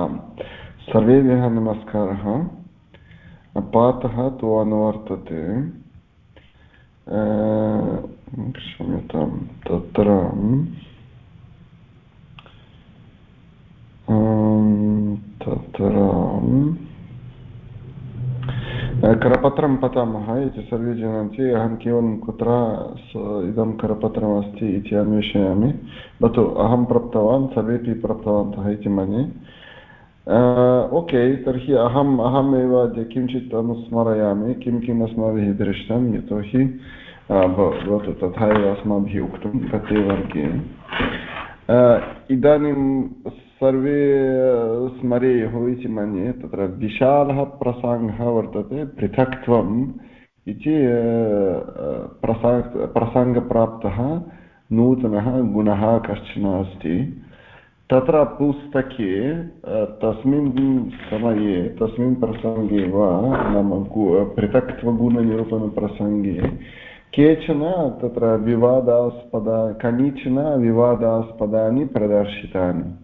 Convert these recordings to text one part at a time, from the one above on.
आम्। सर्वेभ्यः नमस्कारः। पाठः तु अनुवर्तते। क्षम्यतां तत्र तत्र करपत्रं पठामः इति सर्वे जानन्ति। अहं केवलं कुत्र इदं करपत्रमस्ति इति अन्वेषयामि। भवतु, अहं प्राप्तवान् सर्वेपि प्राप्तवन्तः इति मन्ये। ओके तर्हि अहम् अद्य किञ्चित् अनुस्मरयामि किं किम् अस्माभिः दृष्टं यतोहि भवतु तथा एव अस्माभिः उक्तं गते वर्गे इदानीं सर्वे स्मरेयुः इति मन्ये तत्र विशालः प्रसङ्गः वर्तते पृथक्त्वम् इति प्रसङ्ग प्रसङ्गप्राप्तः नूतनः गुणः कश्चन अस्ति तत्र पुस्तके तस्मिन् समये, तस्मिन् प्रसङ्गे वा नाम पृथक्त्वगुणनिरूपणप्रसङ्गे केचन तत्र विवादास्पदा, कानिचन विवादास्पदानि प्रदर्शितानि।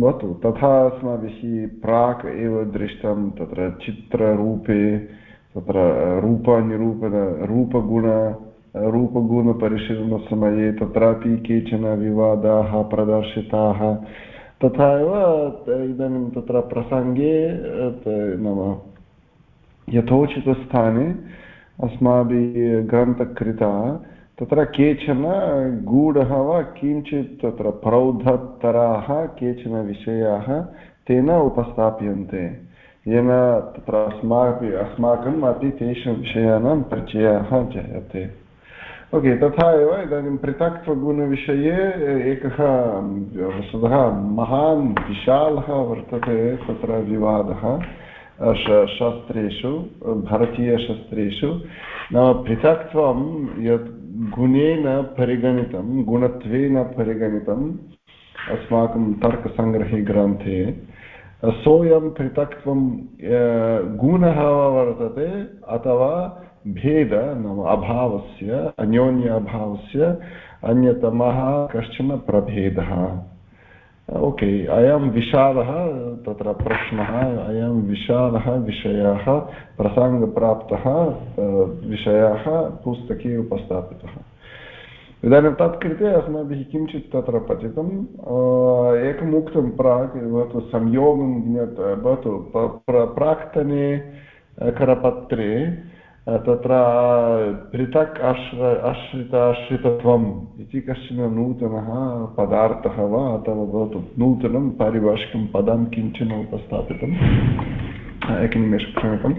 भवतु तथा अस्माभिः प्राक् एव दृष्टं, तत्र चित्ररूपे, तत्र रूपनिरूपण, रूपगुण रूपगुणपरिशीलनसमये तत्रापि केचन विवादाः प्रदर्शिताः। तथा एव इदानीं तत्र प्रसङ्गे नाम, यथोचितस्थाने अस्माभिः ग्रन्थकृता, तत्र केचन गूढः वा किञ्चित् तत्र प्रौढतराः केचन विषयाः तेन उपस्थाप्यन्ते। येन तत्र अस्माभिः, अस्माकम् अपि तेषु विषयाणां परिचयः जायते। ओके तथा एव, इदानीं पृथक्त्वगुणविषये एकः वस्तुतः महान्, विशालः वर्तते तत्र विवादः शास्त्रेषु, भारतीयशास्त्रेषु। नाम पृथक्त्वं यत् गुणेन परिगणितं, गुणत्वेन परिगणितम् अस्माकं तर्कसङ्ग्रहे ग्रन्थे सोऽयं पृथक्त्वं गुणः वा वर्तते अथवा भेद, नाम अभावस्य अन्योन्य अभावस्य अन्यतमः कश्चन प्रभेदः। ओके, अयं विशालः तत्र प्रश्नः, अयं विशालः विषयः, प्रसङ्गप्राप्तः विषयः पुस्तके उपस्थापितः। इदानीं तत्कृते अस्माभिः किञ्चित् तत्र पठितम् एकम् प्राक्, भवतु संयोगं भवतु प्राक्तने करपत्रे तत्र, पृथक् आश्र, आश्रिताश्रितत्वम् इति कश्चन नूतनः पदार्थः वा अथवा भवतु नूतनं पारिभाषिकं पदं किंचन उपस्थापितम् एकनिमेषं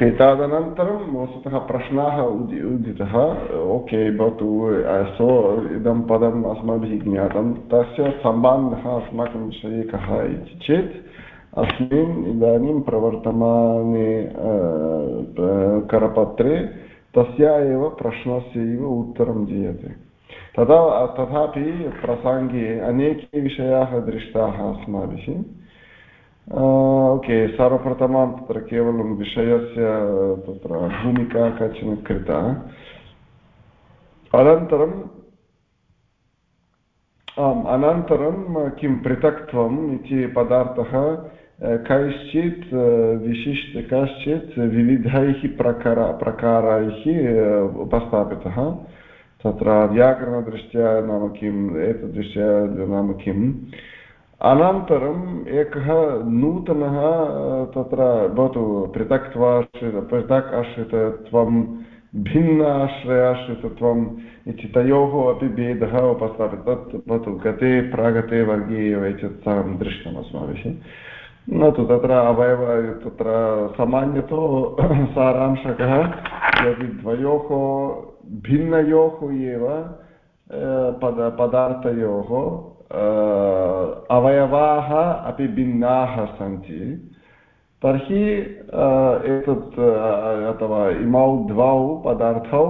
ओके तदनन्तरं वस्तुतः प्रश्नाः उदि, उदितः। ओके, भवतु सो इदं पदम् अस्माभिः ज्ञातं। तस्य सम्बन्धः अस्माकं विषये कः इति चेत्, अस्मिन् इदानीं प्रवर्तमाने करपत्रे तस्य एव प्रश्नस्य एव उत्तरं दीयते। तदा, तथापि प्रसङ्गे अनेके विषयाः दृष्टाः अस्माभिः। ओके सर्वप्रथमं तत्र केवलं विषयस्य तत्र भूमिका काचन कृता अनन्तरम् आम् अनन्तरं किं पृथक्त्वम् इति पदार्थः कैश्चित् विशिष्ट कश्चित् विविधैः प्रकार प्रकारैः उपस्थापितः तत्र व्याकरणदृष्ट्या नाम किम् एतदृष्ट्या नाम किम् अनन्तरम् एकः नूतनः तत्र भवतु पृथक्त्वाश्रित पृथक् आश्रितत्वं भिन्न इति तयोः अपि भेदः उपस्थापितः। तत् भवतु गते, प्रागते वर्गे एव एतत् सर्वं दृष्टम् अस्माभिः न तु तत्र अवयव, तत्र सामान्यतो सारांशकः, यदि द्वयोः, भिन्नयोः एव पद, पदार्थयोः अवयवाः अपि भिन्नाः सन्ति। तर्हि एतत् अथवा इमौ द्वौ पदार्थौ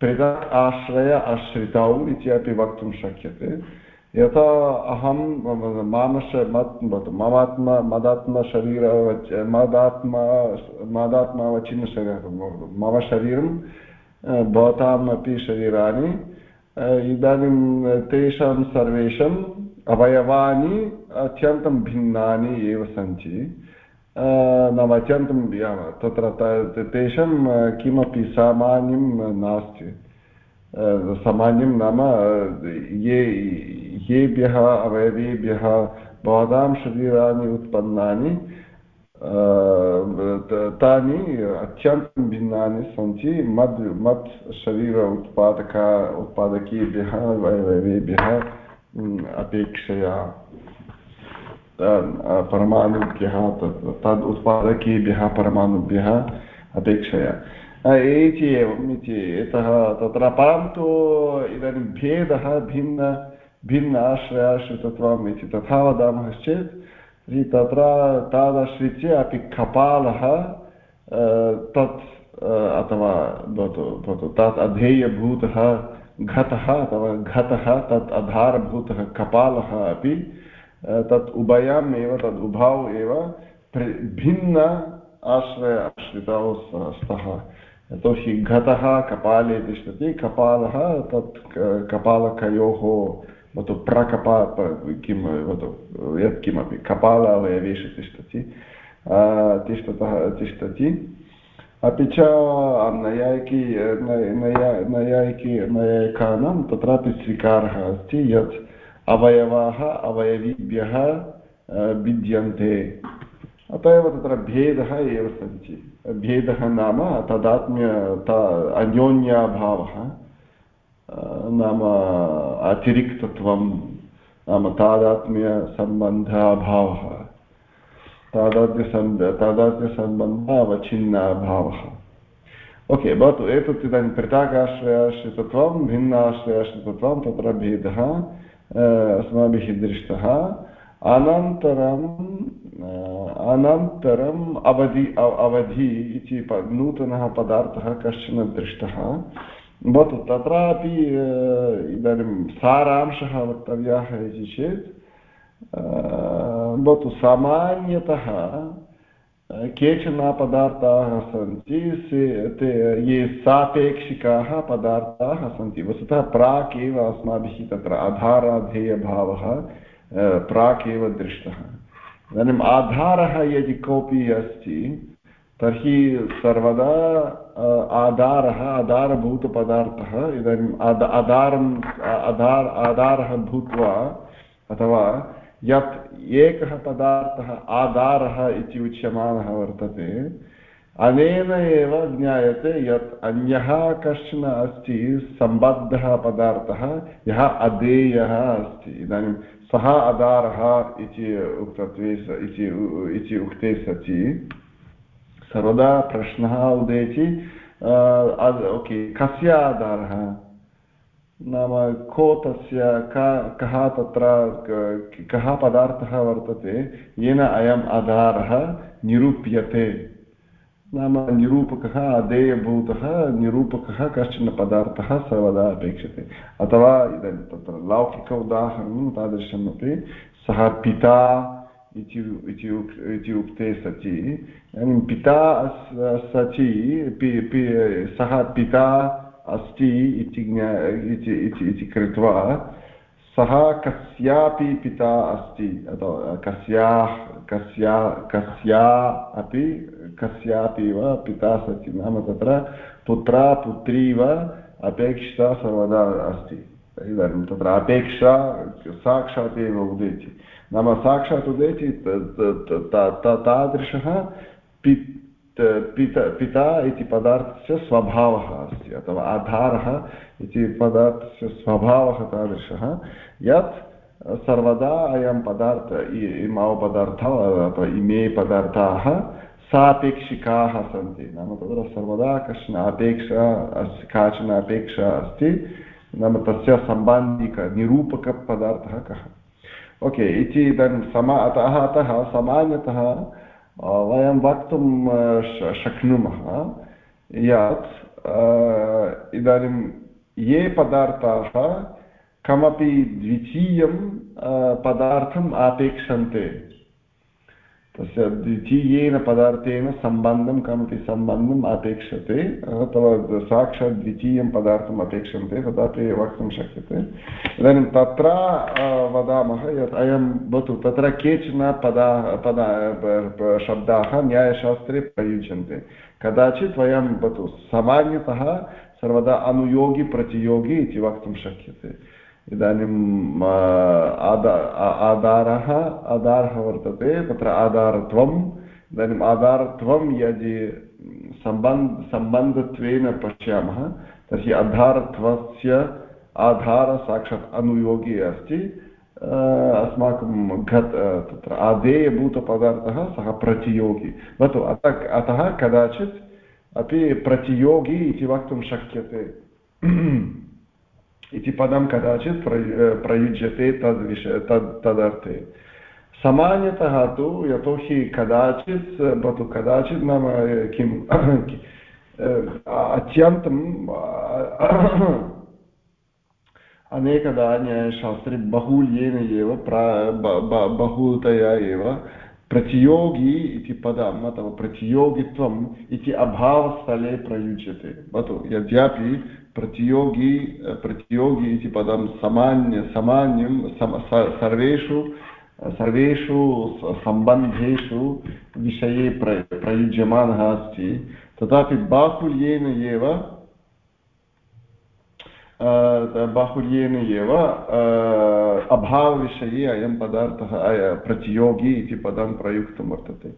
पृथक् आश्रय आश्रितौ इति अपि वक्तुं शक्यते। यथा अहं मामश ममात्मा मदात्मशरीर मदात्मा मदात्मावचिन्नशरीरं मम शरीरं भवताम् अपि शरीराणि इदानीं तेषां सर्वेषाम् अवयवानि अत्यन्तं भिन्नानि एव सन्ति। नाम अत्यन्तं तत्र तेषां किमपि सामान्यं नास्ति। सामान्यं नाम ये, येभ्यः, अवयवेभ्यः भवतां शरीराणि उत्पन्नानि तानि अत्यन्तं भिन्नानि सन्ति। मद् मत् शरीर उत्पादक उत्पादकेभ्यः अवयवेभ्यः अपेक्षया परमाणुभ्यः तद् उत्पादकेभ्यः, परमाणुभ्यः अपेक्षया। इति एवम्, इति, यतः तत्र परन्तु इदानीं भेदः, भिन्न भिन्न आश्रयाश्रितत्वम् इति तथा वदामः चेत् तत्र तादृशरीत्या अपि कपालः तत् अथवा भवतु भवतु तत् अधेयभूतः घतः अथवा घतः तत् आधारभूतः कपालः अपि तत् उभयम् एव तद् उभौ एव भिन्न आश्रय आश्रितौ स्तः यतोहि घतः कपाले तिष्ठति कपालः तत् कपालकयोः भवतु प्रकपा किं वदतु यत्किमपि कपालावयवेषु तिष्ठति तिष्ठतः तिष्ठति अपि च नैयायिकी नैयायिकी नैयायिकानां तत्रापि स्वीकारः अस्ति यत् अवयवाः अवयवीभ्यः भिद्यन्ते अत एव तत्र भेदः एव सन्ति भेदः नाम तदात्म्य अन्योन्याभावः नाम अतिरिक्तत्वं, नाम तादात्म्यसम्बन्धाभावः तादात्म्यसम्ब तादात्म्यसम्बन्ध अवच्छिन्नाभावः ओके, भवतु, एतत् इदानीं पृथगाश्रयाश्रितत्वं भिन्नाश्रयाश्रितत्वं, तत्र भेदः अस्माभिः दृष्टः। अनन्तरं अनन्तरम् अवधि अवधि इति नूतनः पदार्थः कश्चन दृष्टः। भवतु तत्रापि इदानीं सारांशः वक्तव्यः इति चेत् भवतु सामान्यतः केचन पदार्थाः सन्ति ते ये सापेक्षिकाः पदार्थाः सन्ति वस्तुतः प्राक् एव अस्माभिः तत्र आधाराधेयभावः प्राक् एव दृष्टः इदानीम् आधारः यदि कोऽपि अस्ति तर्हि सर्वदा आधारः, आधारभूतपदार्थः इदानीम् आद आधारम् आधार आधारः भूत्वा, अथवा यत् एकः पदार्थः आधारः इति उच्यमानः वर्तते, अनेन एव ज्ञायते यत् अन्यः कश्चन अस्ति सम्बद्धः पदार्थः, यः अधेयः अस्ति। इदानीं सः आधारः इति उक्तत्वे इति उक्ते सति। सर्वदा प्रश्नः उदेति ओके, कस्य आधारः? नाम को तस्य, कः तत्र, कः पदार्थः वर्तते, येन अयम् आधारः निरूप्यते। नाम निरूपकः अधेयभूतः निरूपकः कश्चन पदार्थः सर्वदा अपेक्षते। अथवा इदानीं तत्र लौकिक उदाहरणं तादृशमपि, सः पिता इति उक्ते सचि इदानीं पिता सचि सः पिता अस्ति इति कृत्वा सः कस्यापि पिता अस्ति। अथवा कस्याः, कस्या कस्या अपि, कस्यापि वा पिता सति नाम तत्र पुत्रा, पुत्री वा अपेक्षा सर्वदा अस्ति। इदानीं तत्र अपेक्षा साक्षात् एव उदेति। नाम साक्षात् उदेति तादृशः पिता पिता इति पदार्थस्य स्वभावः अस्ति अथवा आधारः इति पदार्थस्य स्वभावः तादृशः यत् सर्वदा अयं पदार्थ इमौ पदार्थौ इमे पदार्थाः सापेक्षिकाः सन्ति नाम तत्र सर्वदा कश्चन अपेक्षा अस्ति काचन अपेक्षा अस्ति नाम तस्य सम्बन्धिक निरूपकपदार्थः कः ओके, इति इदानीं समा, अतः अतः सामान्यतः वयं वक्तुं शक्नुमः, यत् इदानीं ये पदार्थाः कमपि द्वितीयं पदार्थम् अपेक्षन्ते तस्य द्वितीयेन पदार्थेन सम्बन्धं कमपि सम्बन्धम् अपेक्षते, अथवा साक्षात् द्वितीयं पदार्थम् अपेक्षन्ते तदापि वक्तुं शक्यते। इदानीं तत्र वदामः यत् अयं भवतु, तत्र केचन पदा पदा शब्दाः न्यायशास्त्रे प्रयुज्यन्ते। कदाचित् वयं, भवतु, सामान्यतः सर्वदा अनुयोगी इति वक्तुं शक्यते। इदानीम् आदा आधारः आधारः वर्तते, तत्र आधारत्वम् इदानीम् आधारत्वं यदि सम्बन्ध सम्बन्धत्वेन पश्यामः, तर्हि आधारत्वस्य आधार साक्षात् अनुयोगी अस्ति अस्माकं घत् तत्र आदेयभूतपदार्थः सः प्रतियोगी। भवतु, अतः अतः कदाचित् अपि प्रतियोगी इति वक्तुं शक्यते। इति पदं कदाचित् प्रयुज्यते तद्विषय तद् तदर्थे सामान्यतः तु यतोहि कदाचित् भवतु कदाचित् नाम किम् अत्यन्तं अनेकदा न्यायशास्त्रे बहुल्येन एव प्रा बहुतया एव प्रतियोगी इति पदम् अथवा प्रतियोगित्वम् इति अभावस्थले प्रयुज्यते। भवतु, यद्यपि प्रतियोगी प्रतियोगी इति पदं सामान्य, सामान्यं सर्वेषु सर्वेषु सम्बन्धेषु विषये प्र, प्रयुज्यमानः अस्ति। तथापि बाहुल्येन एव बाहुल्येन एव अभावविषये अयं पदार्थः प्रतियोगी इति पदं प्रयुक्तं वर्तते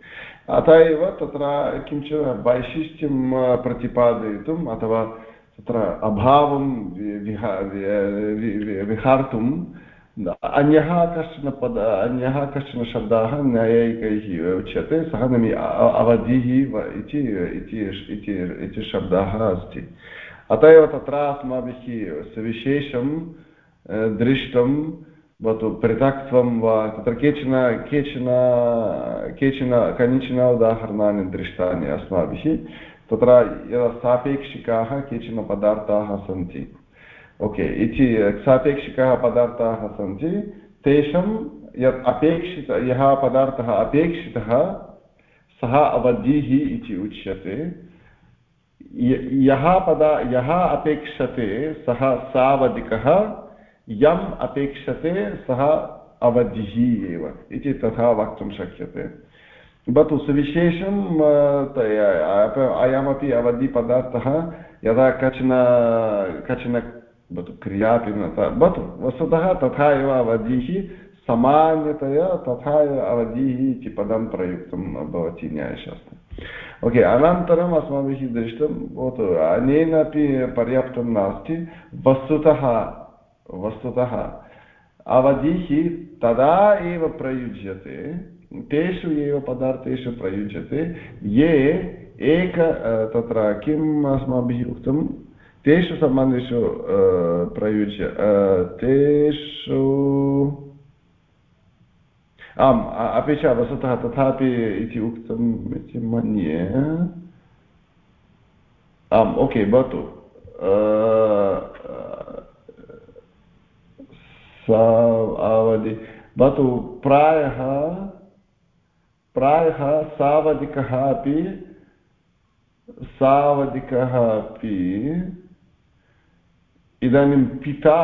अतः एव तत्र किञ्चित् वैशिष्ट्यं प्रतिपादयितुम् अथवा तत्र अभावं विहा विहार्तुम् अन्यः कश्चन पद अन्यः कश्चन शब्दाः न्यायिकैः उच्यते सः अवधिः इति शब्दः अस्ति अत एव तत्र अस्माभिः सविशेषं दृष्टं भवतु पृथक्त्वं वा तत्र केचन केचन केचन कनिचन उदाहरणानि दृष्टानि अस्माभिः तत्र यदा सापेक्षिकाः केचन पदार्थाः सन्ति ओके इति सापेक्षिकाः पदार्थाः सन्ति तेषां यत् अपेक्षित यः पदार्थः अपेक्षितः सः अवधिः इति उच्यते यः पदा यः अपेक्षते सः सावधिकः, यम् अपेक्षते सः अवधिः एव, इति तथा वक्तुं शक्यते। भवतु सुविशेषं अयमपि अवधिपदार्थः यदा कश्चन कश्चन भवतु क्रियापि न भवतु वस्तुतः तथा एव अवधिः सामान्यतया तथा एव अवधिः इति पदं प्रयुक्तं भवति न्यायशास्त्रे। ओके, अनन्तरम् अस्माभिः दृष्टं भवतु, अनेनापि पर्याप्तं नास्ति, वस्तुतः वस्तुतः अवधिः तदा एव प्रयुज्यते, तेषु एव पदार्थेषु प्रयुज्यते, ये एक तत्र किम् अस्माभिः उक्तं, तेषु सम्बन्धेषु प्रयुज्य तेषु आम् अपि च वस्तुतः तथापि इति उक्तम् इति मन्ये। आम्, ओके, भवतु। सा अवधि, भवतु, प्रायः प्रायः सावधिकः अपि सावधिकः अपि, इदानीं पिता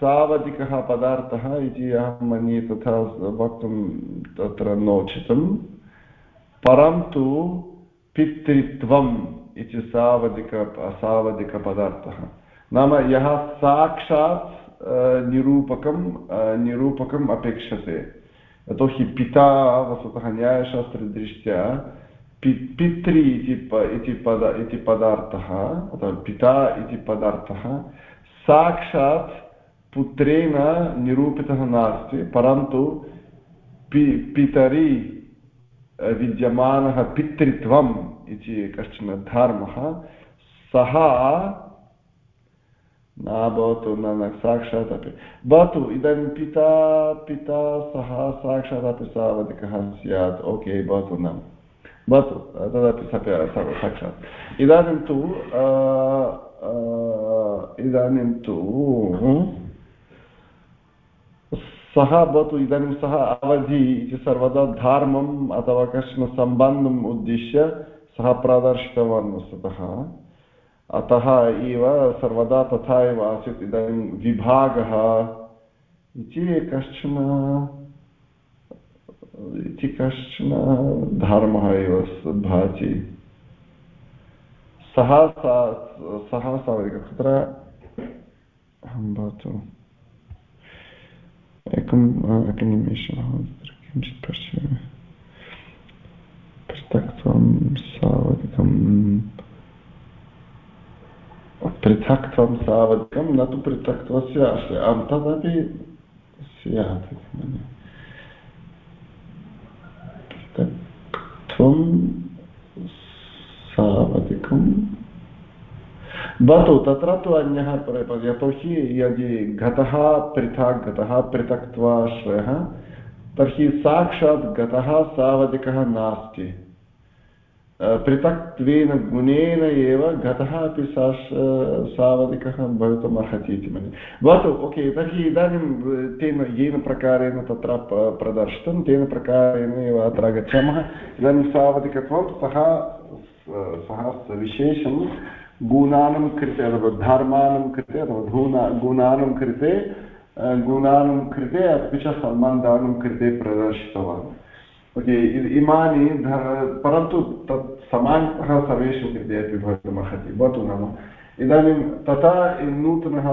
सावधिकः पदार्थः इति अहं मन्ये तथा वक्तुं तत्र नोचितं परन्तु पितृत्वम् इति सावधिक सावधिकपदार्थः नाम यः साक्षात् निरूपकं निरूपकम् अपेक्षते। यतोहि पिता वस्तुतः न्यायशास्त्रदृष्ट्या पि, पितृ इति प, इति पद, इति पदार्थः, अथवा पिता इति पदार्थः साक्षात् पुत्रेण निरूपितः नास्ति परन्तु पि पितरि विद्यमानः पितृत्वम् इति कश्चन धर्मः सः न भवतु न न साक्षात् अपि भवतु इदानीं पिता पिता सः साक्षात् अपि सावधिकः स्यात् ओके भवतु न भवतु तदपि साक्षात् इदानीं तु इदानीं तु सः भवतु इदानीं सः अवधि इति सर्वदा धर्मम् अथवा कश्चन सम्बन्धम् उद्दिश्य सः प्रदर्शितवान् वस्तुतः। अतः एव सर्वदा तथा एव आसीत् इदानीं विभागः इति कश्चन इति कश्चन धर्मः एव भाति। सः सः तत्र? अहं भवतु एकम् एकनिमेषः तत्र किञ्चित् पश्यामि पृथक्त्वं सावधिकं पृथक्त्वं सावधिकं न तु पृथक्त्वस्य आश्रयं तदपि स्यात् इति मन्ये पृथक्त्वं सावधिकं भवतु तत्र तु अन्यः यतोहि यदि घटः पृथक् घटः पृथक्त्वाश्रयः तर्हि साक्षात् घटः सावधिकः नास्ति पृथक्त्वेन गुणेन एव घटः अपि सावधिकः भवितुम् इति मन्ये भवतु ओके तर्हि इदानीं तेन येन प्रकारेण तत्र प्रदर्शितं तेन प्रकारेण एव अत्र गच्छामः इदानीं सावधिकत्वं सः सः विशेषं गुणानां कृते अथवा धर्माणां कृते अथवा धूना गुणानां कृते गुणानां कृते अपि च सम्बन्धानां कृते प्रदर्शितवान्। ओके इमानि परन्तु तत् समानतः सर्वेषां कृते अपि भवितुमर्हति भवतु नाम। इदानीं तथा नूतनः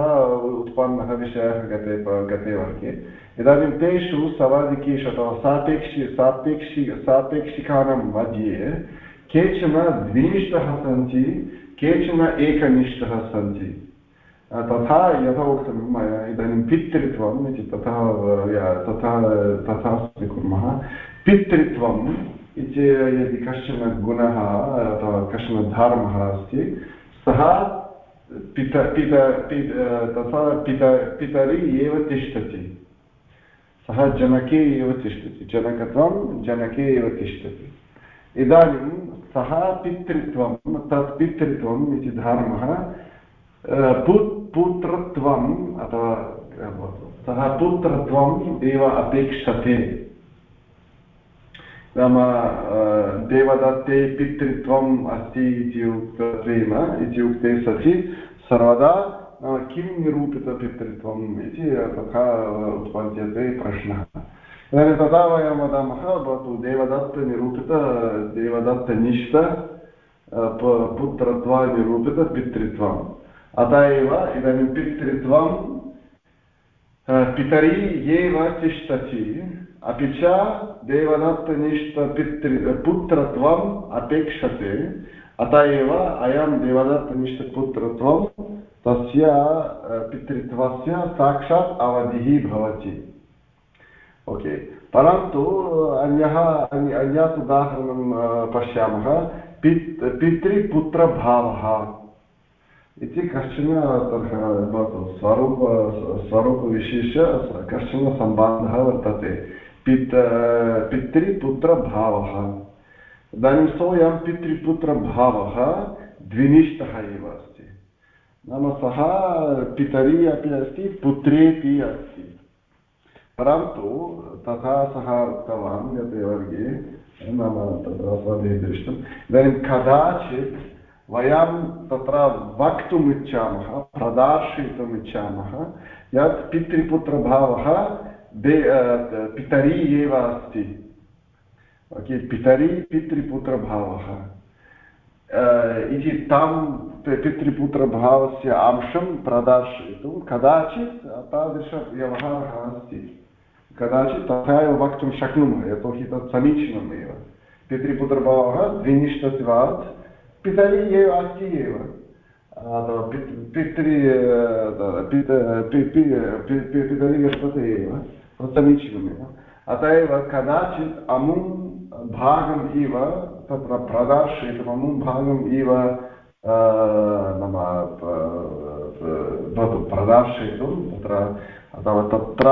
उत्पन्नः विषयः गते गते वर्गे। इदानीं तेषु सवादिकेषु अथवा सापेक्षि सापेक्षि, सापेक्षिकानां मध्ये केचन द्विनिष्ठः सन्ति। केचन एकनिष्ठः सन्ति तथा यथा उक्तं मया इदानीं पितृत्वम् इति तथा तथा तथा स्वीकुर्मः पितृत्वम् इति यदि कश्चन गुणः अथवा कश्चन धर्मः अस्ति सः पित पित तथा पित पितरि एव तिष्ठति सः जनके एव तिष्ठति जनकत्वं जनके एव तिष्ठति इदानीं सः पितृत्वं, तत् पितृत्वम् इति धर्मः पुत्रत्वम् अथवा सः पुत्रत्वम् एव अपेक्षते। नाम देवदत्ते पितृत्वम् अस्ति इति उक्तत्वेन इत्युक्ते सति सर्वदा किं निरूपितपितृत्वम् इति तथा उत्पद्यते प्रश्नः। इदानीं तदा वयं वदामः भवतु देवदत्तनिरूपित देवदत्तनिष्ठ पुत्रत्वनिरूपितपितृत्वम् अत एव इदानीं पितृत्वं पितरी एव तिष्ठति अपि च देवदत्तनिष्ठपितृ पुत्रत्वम् अपेक्षते अत एव अयं देवदत्तनिष्ठपुत्रत्वं तस्य पितृत्वस्य साक्षात् अवधिः भवति ओके। परन्तु, अन्यः अन्यत् उदाहरणं पश्यामः। पित्, पितृपुत्रभावः इति कश्चन भवतु। स्वरूप स्वरूपविशेष कश्चन सम्बन्धः वर्तते। पित् पितृपुत्रभावः। इदानीं सोऽयं पितृपुत्रभावः द्विनिष्ठः एव अस्ति। नाम सः पितरी अपि अस्ति पुत्रेपि अस्ति। परन्तु तथा सः उक्तवान् गते वर्गे नाम तत्र अस्माभिः दृष्टम्, इदानीं कदाचित् वयं तत्र वक्तुम् इच्छामः प्रदर्शयितुम् इच्छामः यत् पितृपुत्रभावः दे पितरी एव अस्ति। ओके, पितरी पितृपुत्रभावः। इति तं पितृपुत्रभावस्य अंशं प्रदर्शयितुं कदाचित् तादृशव्यवहारः अस्ति। कदाचित् तथा एव वक्तुं शक्नुमः यतोहि तत् समीचीनम् एव पितृपुत्रभावः द्विनिष्ठत्वात् पितरि एव अस्ति एव अथवा पितृ पितरि वर्तते एव तत् समीचीनमेव अत एव कदाचित् अमुं भागम् इव तत्र प्रदर्शयितुम् अमुं भागम् इव नाम भवतु प्रदर्शयितुं तत्र अथवा तत्र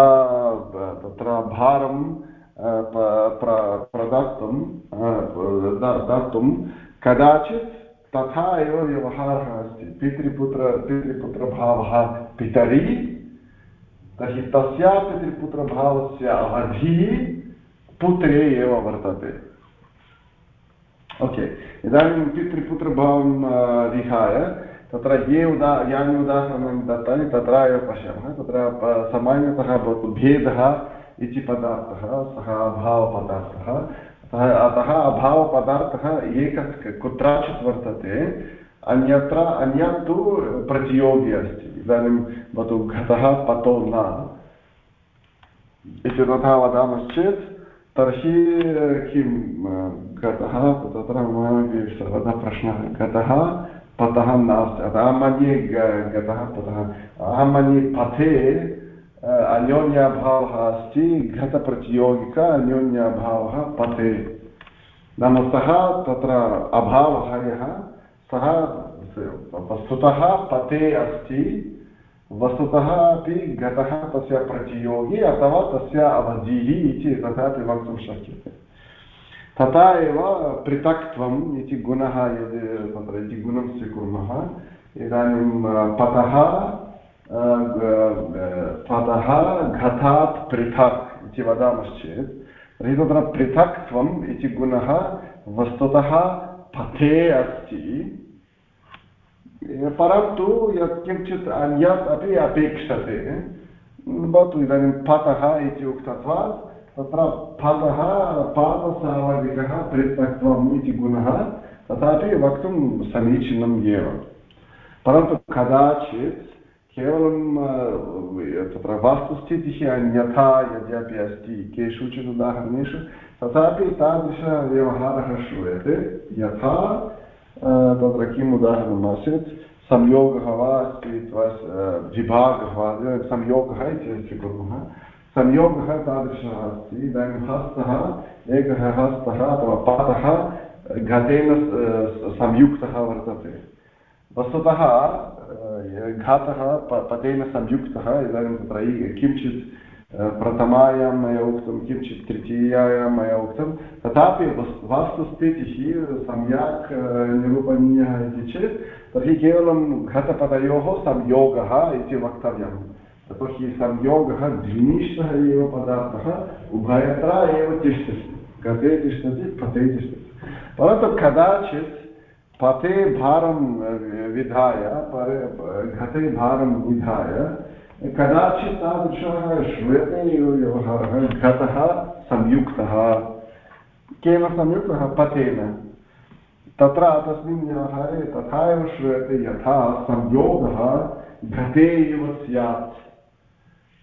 तत्र भारं प्रदातुं दातुं कदाचित् तथा एव व्यवहारः अस्ति। पितृपुत्र, पितृपुत्रभावः पितरि, तर्हि तस्यापि त्रिपुत्रभावस्य अवधिः पुत्रे एव वर्तते। ओके, इदानीं पितृपुत्रभावं विहाय तत्र ये उदा, यानि उदाहरणानि दत्तानि, तत्र एव पश्यामः। तत्र सामान्यतः भवतु भेदः इति पदार्थः, सः अभावपदार्थः। अतः अतः अभावपदार्थः एकः कुत्रचित् वर्तते। अन्यत्र अन्यत् प्रतियोगी अस्ति। इदानीं भवतु घटः पतो न। इति तथा वदामश्चेत्, तर्हि किं, घटः, तत्र मम सर्वदा प्रश्नः, घटः पतः नास्ति। अतः मन्ये गतः पतः। अहं मन्ये पथे अन्योन्याभावः अस्ति घटप्रतियोगिका अन्योन्याभावः पथे। नाम सः तत्र अभावः यः सः वस्तुतः पते अस्ति, वस्तुतः अपि घटः तस्य प्रतियोगी अथवा तस्य अवधिः इति तथापि वक्तुं शक्यते। तथा एव पृथक्त्वम् इति गुणः यद् तत्र इति गुणं स्वीकुर्मः, इदानीं पतः पतः घटात् पृथक् इति वदामश्चेत्, तर्हि तत्र पृथक्त्वम् इति गुणः वस्तुतः पथे अस्ति। परन्तु यत्किञ्चित् अन्यत् अपि अपेक्षते भवतु इदानीं पतः इति उक्तत्वात् तत्र फलः पादसावधिकः पृथक्त्वम् इति गुणः, तथापि वक्तुं समीचीनम् एव। परन्तु कदाचित् केवलं तत्र वास्तुस्थितिः अन्यथा यद्यपि अस्ति केषुचित् उदाहरणेषु, तथापि तादृशव्यवहारः श्रूयते। यथा तत्र किम् उदाहरणमासीत् संयोगः वा अस्ति विभागः वा, संयोगः इति स्वीकुर्मः संयोगः तादृशः अस्ति। इदानीं हस्तः एकः हस्तः अथवा पादः घटेन संयुक्तः वर्तते। वस्तुतः घातः पतेन संयुक्तः, इदानीं तत्र किञ्चित् प्रथमायां मया उक्तं, किञ्चित् तृतीयायां मया उक्तं, तथापि वास्तुस्थितिः सम्यक् निरूपणीयः इति चेत्, तर्हि केवलं घटपतयोः संयोगः इति वक्तव्यम्। यतोहि संयोगः द्विनिष्ठः एव पदार्थः उभयत्र एव तिष्ठति गते तिष्ठति पते तिष्ठति परन्तु कदाचित् पते भारं विधाय घटे भारं विधाय कदाचित् तादृशः श्रूयते एव व्यवहारः घटः संयुक्तः केन संयुक्तः पतेन तत्र तस्मिन् व्यवहारे तथा एव श्रूयते यथा संयोगः घटे एव स्यात्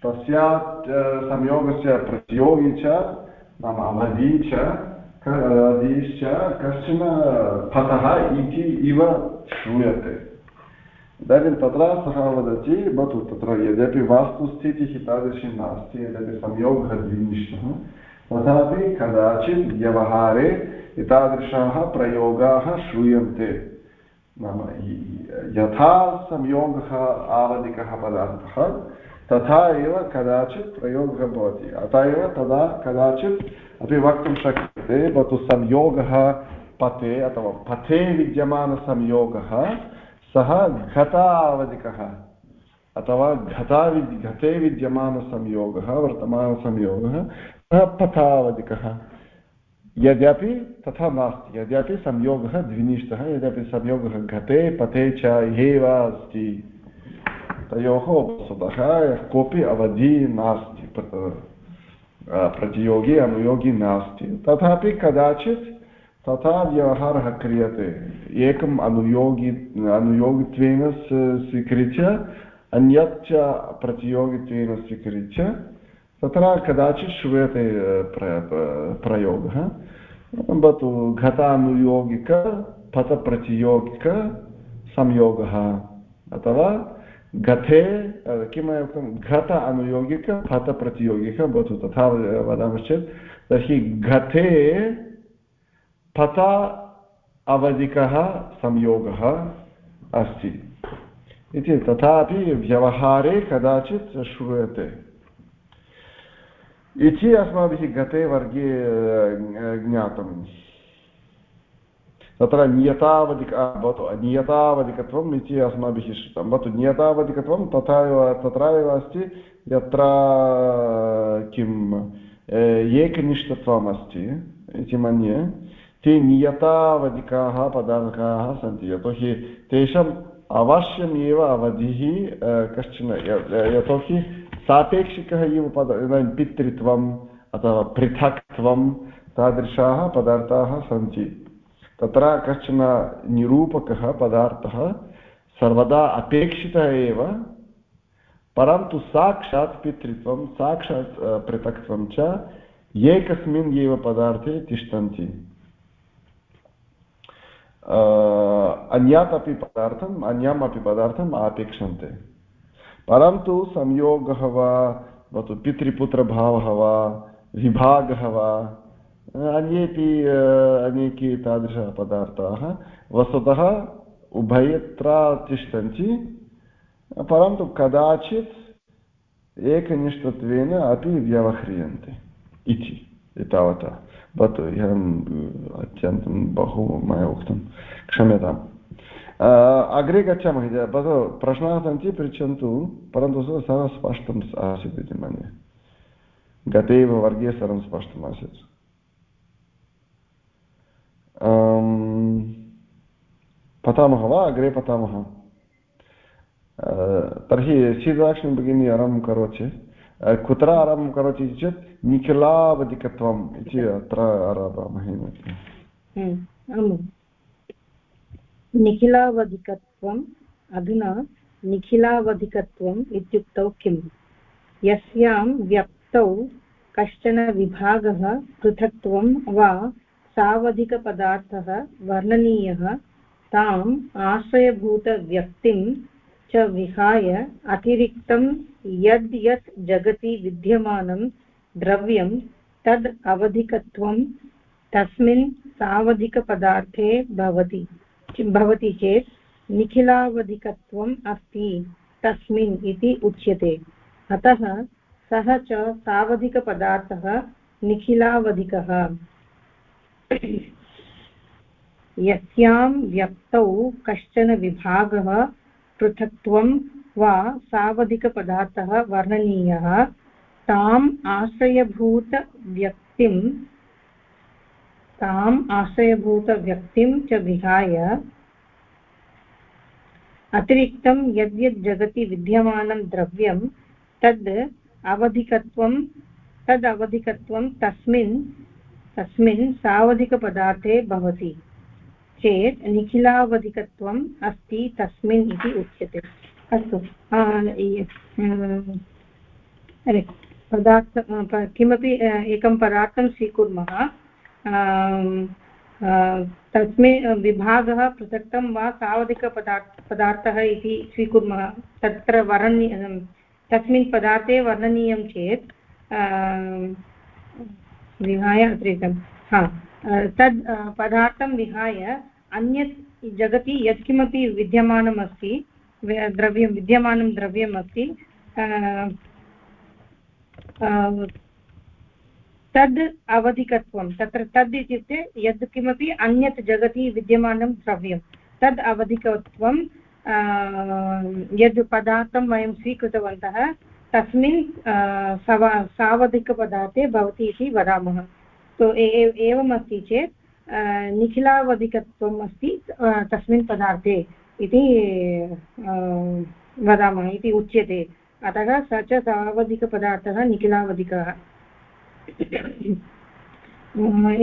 तस्यात् संयोगस्य प्रतियोगी च, नाम अवधि च अवधिश्च कश्चन फतः इति इव श्रूयते। इदानीं तत्र सः वदति, भवतु तत्र यद्यपि वास्तुस्थितिः तादृशी नास्ति, यद्यपि संयोगः द्विनिष्ठः तथापि कदाचित् व्यवहारे एतादृशाः प्रयोगाः श्रूयन्ते। नाम यथा संयोगः आवधिकः पदार्थः तथा एव कदाचित् प्रयोगः भवति। अतः एव तदा कदाचित् अपि वक्तुं शक्यते, भवतु संयोगः पथे अथवा पथे विद्यमानसंयोगः, सः घटावधिकः अथवा घटा घटे विद्यमानसंयोगः, वर्तमानसंयोगः, सः पथावधिकः। यद्यपि तथा नास्ति, यद्यपि संयोगः द्विनिष्ठः, यद्यपि संयोगः घटे, पथे च एव अस्ति। तयोः वस्तुतः कोऽपि अवधि नास्ति प्रतियोगी अनुयोगी नास्ति तथापि कदाचित् तथा व्यवहारः क्रियते एकम् अनुयोगि अनुयोगित्वेन स्वीकृत्य अन्यच्च प्रतियोगित्वेन स्वीकृत्य तत्र कदाचित् श्रूयते प्रयोगः भवतु घटानुयोगिकपथप्रतियोगिकसंयोगः अथवा घटे किं मया उक्तं घट अनुयोगिक फतप्रतियोगिक भवतु तथा वदामश्चेत्, तर्हि घटे फत अवधिकः संयोगः अस्ति। इति तथापि व्यवहारे कदाचित् श्रूयते। इति अस्माभिः गते वर्गे ज्ञातम्। तत्र नियतावधिक भवतु नियतावधिकत्वम् इति अस्माभिः श्रुतं। भवतु नियतावधिकत्वं तथा एव तत्र एव अस्ति, यत्र, किम् एकनिष्ठत्वम् अस्ति इति मन्ये, ते नियतावधिकाः पदार्थाः सन्ति। यतोहि तेषाम् अवश्यमेव अवधिः कश्चन यतोहि सापेक्षिकः इव पद इदानीं पितृत्वम् अथवा पृथक्त्वं तादृशाः पदार्थाः सन्ति। तत्र कश्चन निरूपकः पदार्थः सर्वदा अपेक्षितः एव, परन्तु साक्षात् पितृत्वं, साक्षात् पृथक्त्वं च एकस्मिन् एव पदार्थे तिष्ठन्ति। अन्यात् अपि पदार्थम् अन्याम् पदार्थम् अपेक्षन्ते। परन्तु संयोगः वा भवतु पितृपुत्रभावः वा, विभागः वा अन्येपि अनेके तादृशपदार्थाः वस्तुतः उभयत्र तिष्ठन्ति परन्तु कदाचित् एकनिष्ठत्वेन अपि व्यवह्रियन्ते इति एतावता। भवतु इहम् अत्यन्तं बहु मया उक्तं क्षम्यताम्। अग्रे गच्छामः भवतु, प्रश्नाः सन्ति, पृच्छन्तु, परन्तु सः स्पष्टम् आसीत् इति मन्ये। गते एव वर्गे सर्वं स्पष्टम् पठामः वा अग्रे पठामः? तर्हि शीतलाक्ष्मी भगिनी आरम्भं करोति। कुत्र आरम्भं करोति चेत् निखिलावधिकत्वम् इति अत्र आरभामहे निखिलावधिकत्वम्, अधुना निखिलावधिकत्वम् इत्युक्तौ किम्? यस्यां व्यक्तौ कश्चन विभागः पृथक्त्वं वा सावधिकपदार्थः वर्णनीयः। ताम् आश्रयभूतव्यक्तिं च विहाय अतिरिक्तं यद् यत् जगति विद्यमानं द्रव्यं तद् अवधिकत्वं तस्मिन् सावधिकपदार्थे भवति भवति चेत् निखिलावधिकत्वम् अस्ति, तस्मिन् इति उच्यते। अतः सः च सावधिकपदार्थः निखिलावधिकः। यस्यां व्यक्तौ कश्चन विभागः पृथक्त्वं वा सावधिकपदार्थः वर्णनीयः। ताम् आश्रयभूतव्यक्तिं ताम् आश्रयभूतव्यक्तिं च विहाय अतिरिक्तं यद्यद् जगति विद्यमानं द्रव्यं, तद् अवधिकत्वं तद् अवधिकत्वं तस्मिन् तस्मिन् सावधिकपदार्थे भवति, चेत् निखिलावधिकत्वम् अस्ति तस्मिन् इति उच्यते। अस्तु पदार्थ किमपि एकं पदार्थं स्वीकुर्मः तस्मिन् विभागः पृथक्तं वा सावधिकपदार्थ, पदार्थः इति स्वीकुर्मः, तत्र वर्णनीय, तस्मिन् पदार्थे वर्णनीयं चेत् विहाय अतिरिक्तं हा तद् पदार्थं विहाय अन्यत् जगति यत्किमपि विद्यमानम् अस्ति द्रव्यं, विद्यमानं द्रव्यम् अस्ति तद् अवधिकत्वं, तत्र तद् इत्युक्ते यद् किमपि अन्यत् जगति विद्यमानं द्रव्यं, तद् अवधिकत्वं यद् पदार्थं वयं स्वीकृतवन्तः तस्मिन् सव सावधिकपदार्थे भवति इति वदामः। तो एवमस्ति चेत् निखिलावधिकत्वम् अस्ति तस्मिन् पदार्थे इति वदामः इति उच्यते। अतः स च सावधिकपदार्थः निखिलावधिकः।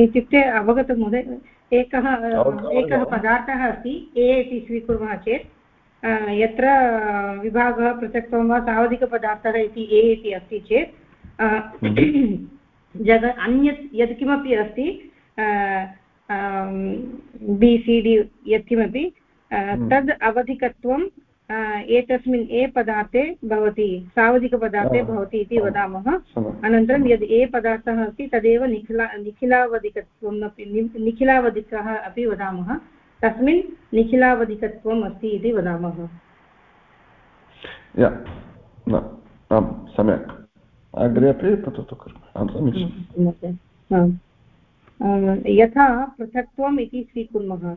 इत्युक्ते अवगतं महोदय एकः एकः पदार्थः अस्ति ए इति स्वीकुर्मः चेत् यत्र विभागः पृथक्त्वं वा सावधिकपदार्थः इति ए इति अस्ति चेत् जग अन्यत् यत्किमपि अस्ति बि सि डि यत्किमपि। तद् अवधिकत्वं एतस्मिन् ए पदार्थे भवति सावधिकपदार्थे भवति इति वदामः। अनन्तरं यद् ए पदार्थः अस्ति तदेव निखिला निखिलावधिकत्वम् अपि निखिलावधिकः अपि वदामः। तस्मिन् निखिलावधिकत्वम् अस्ति इति वदामः। सम्यक्। अग्रे अपि पठतु यथा पृथक्त्वम् इति स्वीकुर्मः।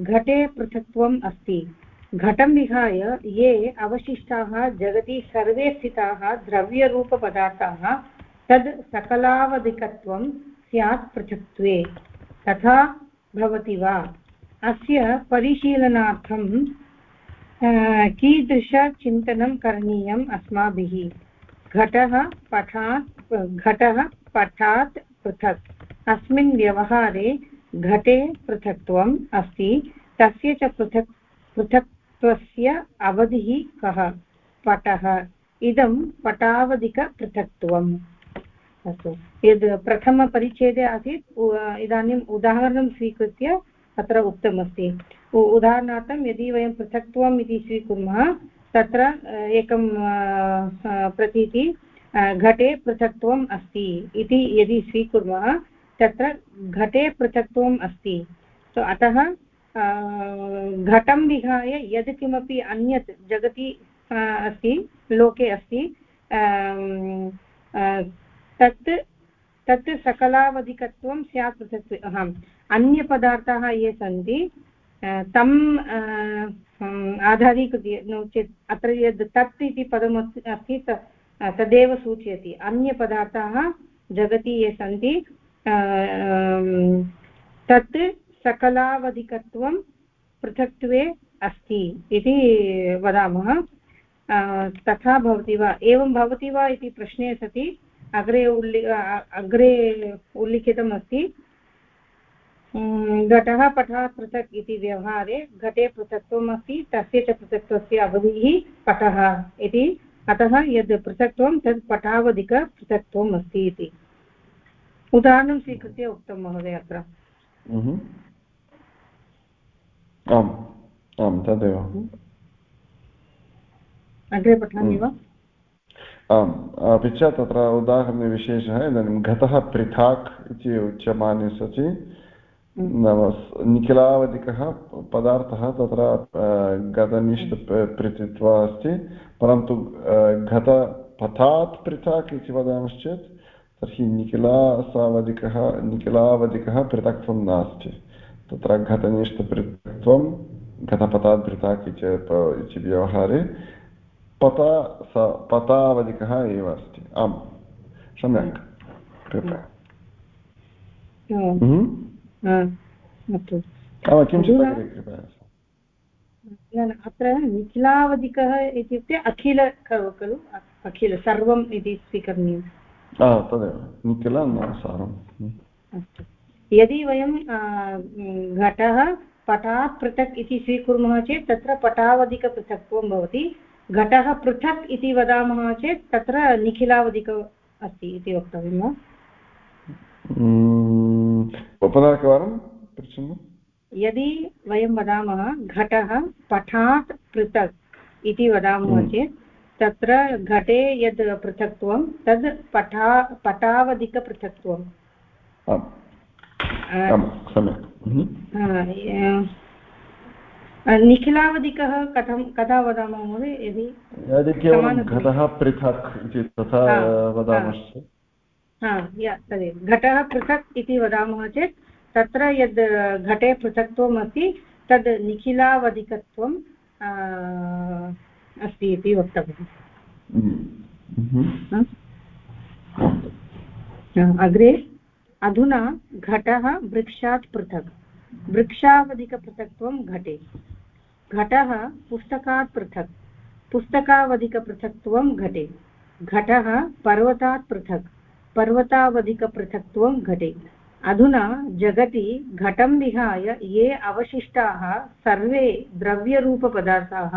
घटे पृथक्त्वम् अस्ति। घटं विहाय ये अवशिष्टाः जगति सर्वे स्थिताः द्रव्यरूपपदार्थाः तद् सकलावधिकत्वं स्यात् पृथक्त्वे। तथा भवति वा? अस्य परिशीलनार्थं कीदृशचिन्तनं करणीयम् अस्माभिः? घटः पठात् घटः पठात् पृथक्। अस्मिन् व्यवहारे घटे पृथक्त्वम् अस्ति। तस्य च पृथक्, पृथक्त्वस्य अवधिः कः? पटः। इदं पटावधिकपृथक्त्वम् अस्तु। यद् प्रथमपरिच्छेदे आसीत् इदानीम् उदाहरणं स्वीकृत्य अत्र उक्तमस्ति। उदाहरणार्थं यदि वयं पृथक्त्वम् इति स्वीकुर्मः, तत्र एकं प्रतीति घटे पृथक्त्वम् अस्ति इति यदि स्वीकुर्मः, तत्र घटे पृथक्त्वम् अस्ति। तो अतः घटं विहाय यद् किमपि अन्यत् जगति अस्ति, लोके अस्ति तत् तत् सकलावधिकत्वं स्यात् पृथक् अहम् अन्यपदार्थाः ये सन्ति तम् आधारीकृत्य, नो चेत् अत्र यद् तत् इति पदम् अस्ति तदेव सूचयति। अन्यपदार्थाः जगति ये सन्ति तत् सकलावधिकत्वं पृथक्त्वे अस्ति इति वदामः। तथा भवति वा? एवं भवति वा इति प्रश्ने सति। अग्रे उल्लि अग्रे उल्लिखितम् अस्ति घटः पठात् पृथक् इति व्यवहारे घटे पृथक्त्वम् अस्ति तस्य च पृथक्त्वस्य अवधिः पटः इति। अतः यद् पृथक्त्वं तद् पटावधिकपृथक्त्वम् अस्ति इति। उदाहरणं स्वीकृत्य उक्तं महोदय अत्र। आम् आं तदेव। अग्रे पठामि वा? आम् अपि च तत्र उदाहरणविशेषः इदानीं घटः पृथाक् इति उच्यमाने सति नाम निखिलावधिकः पदार्थः तत्र गतनिष्ठ पृथित्वा अस्ति। परन्तु घट पथात् पृथक् इति वदामश्चेत् तर्हि निखिलासावधिकः निखिलावधिकः पृथक्त्वं नास्ति। तत्र घटनिष्ठपृथक्त्वं घटपथात् पृथक् इति व्यवहारे पता स पतावधिकः एव अस्ति। आम् सम्यक्। कृपया। किञ्चित् कृपया। अत्र निखिलावधिकः इत्युक्ते अखिल खलु? अखिल सर्वम् इति स्वीकरणीयं तदेव। निखिल अस्तु। यदि वयं घटः पटात् पृथक् इति स्वीकुर्मः चेत् तत्र पटावधिकपृथक्त्वं भवति। घटः पृथक् इति वदामः चेत् तत्र निखिलावधिक अस्ति इति वक्तव्यं वा? पुनरेकवारं पृच्छन्तु। यदि वयं वदामः घटः पठात् पृथक् इति वदामः चेत् तत्र घटे यद् पृथक्त्वं तद् पठा पटावधिकपृथक्त्वम् निखिलावधिकः कथं कदा वदामः महोदय? यदि यदि केवलं घटः पृथक् इति तथा वदामश्चेत् तदेव। घटः पृथक् इति वदामः चेत् तत्र यद् घटे पृथक्त्वम् अस्ति तद् निखिलावधिकत्वं अस्ति इति वक्तव्यम्। अग्रे अधुना घटः वृक्षात् पृथक्। वृक्षावधिकपृथक्त्वं घटे। घटः पुस्तकात् पृथक्। पुस्तकावधिकपृथक्त्वं घटे। घटः पर्वतात् पृथक्। पर्वतावधिकपृथक्त्वं घटे। अधुना जगति घटं विहाय ये अवशिष्टाः सर्वे द्रव्यरूपपदार्थाः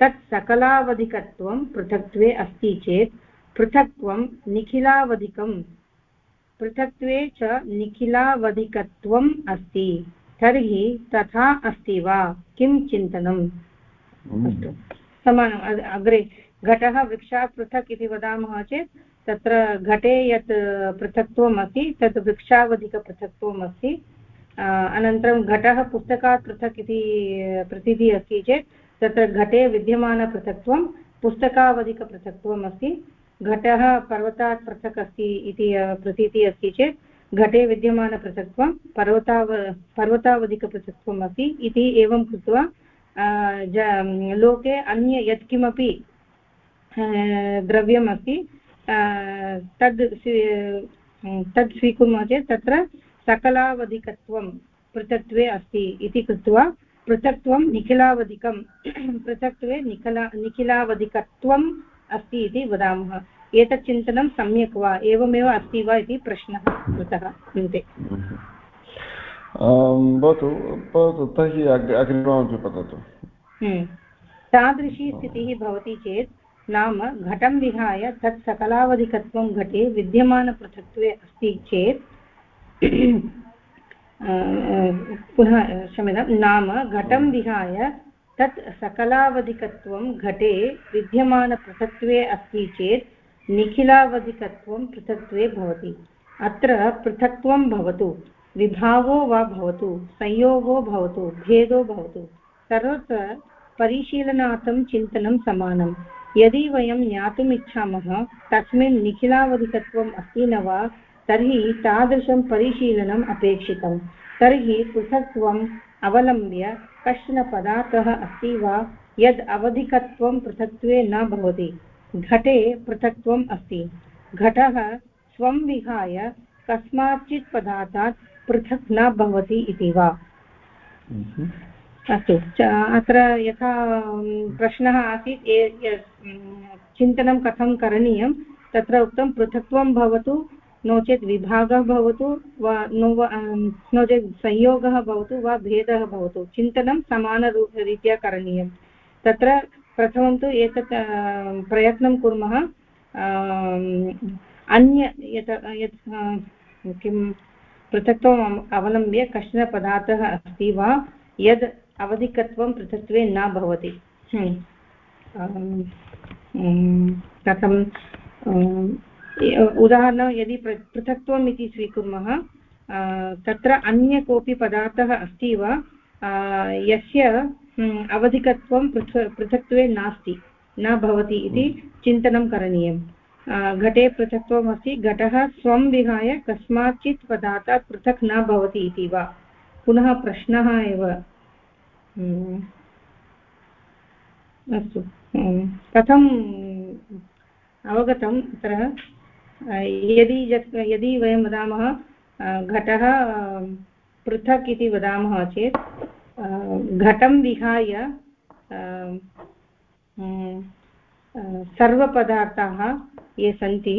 तत् सकलावधिकत्वं पृथक्त्वे अस्ति चेत् पृथक्त्वं निखिलावधिकं पृथक्त्वे च निखिलावधिकत्वम् अस्ति। तर्हि तथा अस्ति वा? किं चिन्तनम्? अस्तु। समानम्। अग्रे, घटः वृक्षात् पृथक् इति वदामः चेत्, तत्र घटे यत् पृथक्त्वम् अस्ति, तत् वृक्षावधिकपृथक्त्वम् अस्ति। अनन्तरं घटः पुस्तकात् पृथक् इति प्रतीतिः अस्ति चेत्, तत्र घटे विद्यमानपृथक्त्वं, पुस्तकावधिकपृथक्त्वम् अस्ति। घटः पर्वतात् पृथक् अस्ति इति प्रतीतिः अस्ति चेत् घटे विद्यमानपृथक्त्वं, पर्वताव, पर्वतावधिकपृथक्त्वम् अस्ति इति एवं कृत्वा लोके अन्य यत्किमपि द्रव्यम् अस्ति तद् तद् स्वीकुर्मः चेत् तत्र सकलावधिकत्वं पृथक्त्वे अस्ति इति कृत्वा पृथक्त्वं निखिलावधिकं, पृथक्त्वे निखला निखिलावधिकत्वम् अस्ति इति वदामः। एतत् चिन्तनं सम्यक् वा? एवमेव अस्ति वा इति प्रश्नः कृतः। अन्ते भवतु भवतु तर्हि अग्रिममपि वदतु हम्म। तादृशी स्थितिः भवति चेत् नाम घटं विहाय तत् सकलावधिकत्वं घटे विद्यमानपृथक्त्वे अस्ति चेत् पुनः क्षम्यतां नाम घटं विहाय तत् सकलावधिकत्वं घटे विद्यमानपृथक्त्वे अस्ति चेत् निखिलावधिकत्वं पृथक्त्वे भवति। अत्र पृथक्त्वं भवतु विभागो वा भवतु, संयोगो भवतु, भेदो भवतु। सर्वत्र परिशीलनार्थं चिन्तनं समानं यदि वयं ज्ञातुम् इच्छामः तस्मिन् निखिलावधिकत्वम् अस्ति न वा, तर्हि तादृशं परिशीलनम् अपेक्षितं तर्हि पृथक्त्वम् अवलम्ब्य कश्चन पदार्थः अस्ति वा? यद् अवधिकत्वं पृथक्त्वे न भवति, घटे पृथक्त्वम् अस्ति। घटः स्वं विहाय कस्माच्चित् पदार्थात् पृथक् न भवति इति वा? अस्तु अत्र यथा प्रश्नः आसीत् चिन्तनं कथं करणीयं? तत्र उक्तं पृथक्त्वं भवतु नो चेत् विभागः भवतु वा नो वा नो चेत् संयोगः भवतु वा भेदः भवतु। चिन्तनं समानरीत्या करणीयं। तत्र प्रथमं तु एतत् प्रयत्नं कुर्मः। अन्य यत् यत् किं पृथक्त्वम् अवलम्ब्य कश्चन पदार्थः अस्ति वा, यद् अवधिकत्वं पृथक्त्वे न भवति। कथं उदाहरणं यदि पृथक्त्वम् इति स्वीकुर्मः तत्र अन्य कोऽपि पदार्थः अस्ति वा यस्य अवधिकत्वं पृथक् पृथक्त्वे नास्ति न भवति इति चिन्तनं करणीयं घटे पृथक्त्वम् अस्ति घटः स्वं विहाय कस्माच्चित् पदार्थात् पृथक् न भवति इति वा? पुनः प्रश्नः एव। हम्म। अस्तु। हम्म। कथम् अवगतम्? अत्र यदि यदि वयं वदामः घटः पृथक् इति वदामः चेत् घटं विहाय सर्वपदार्थाः ये सन्ति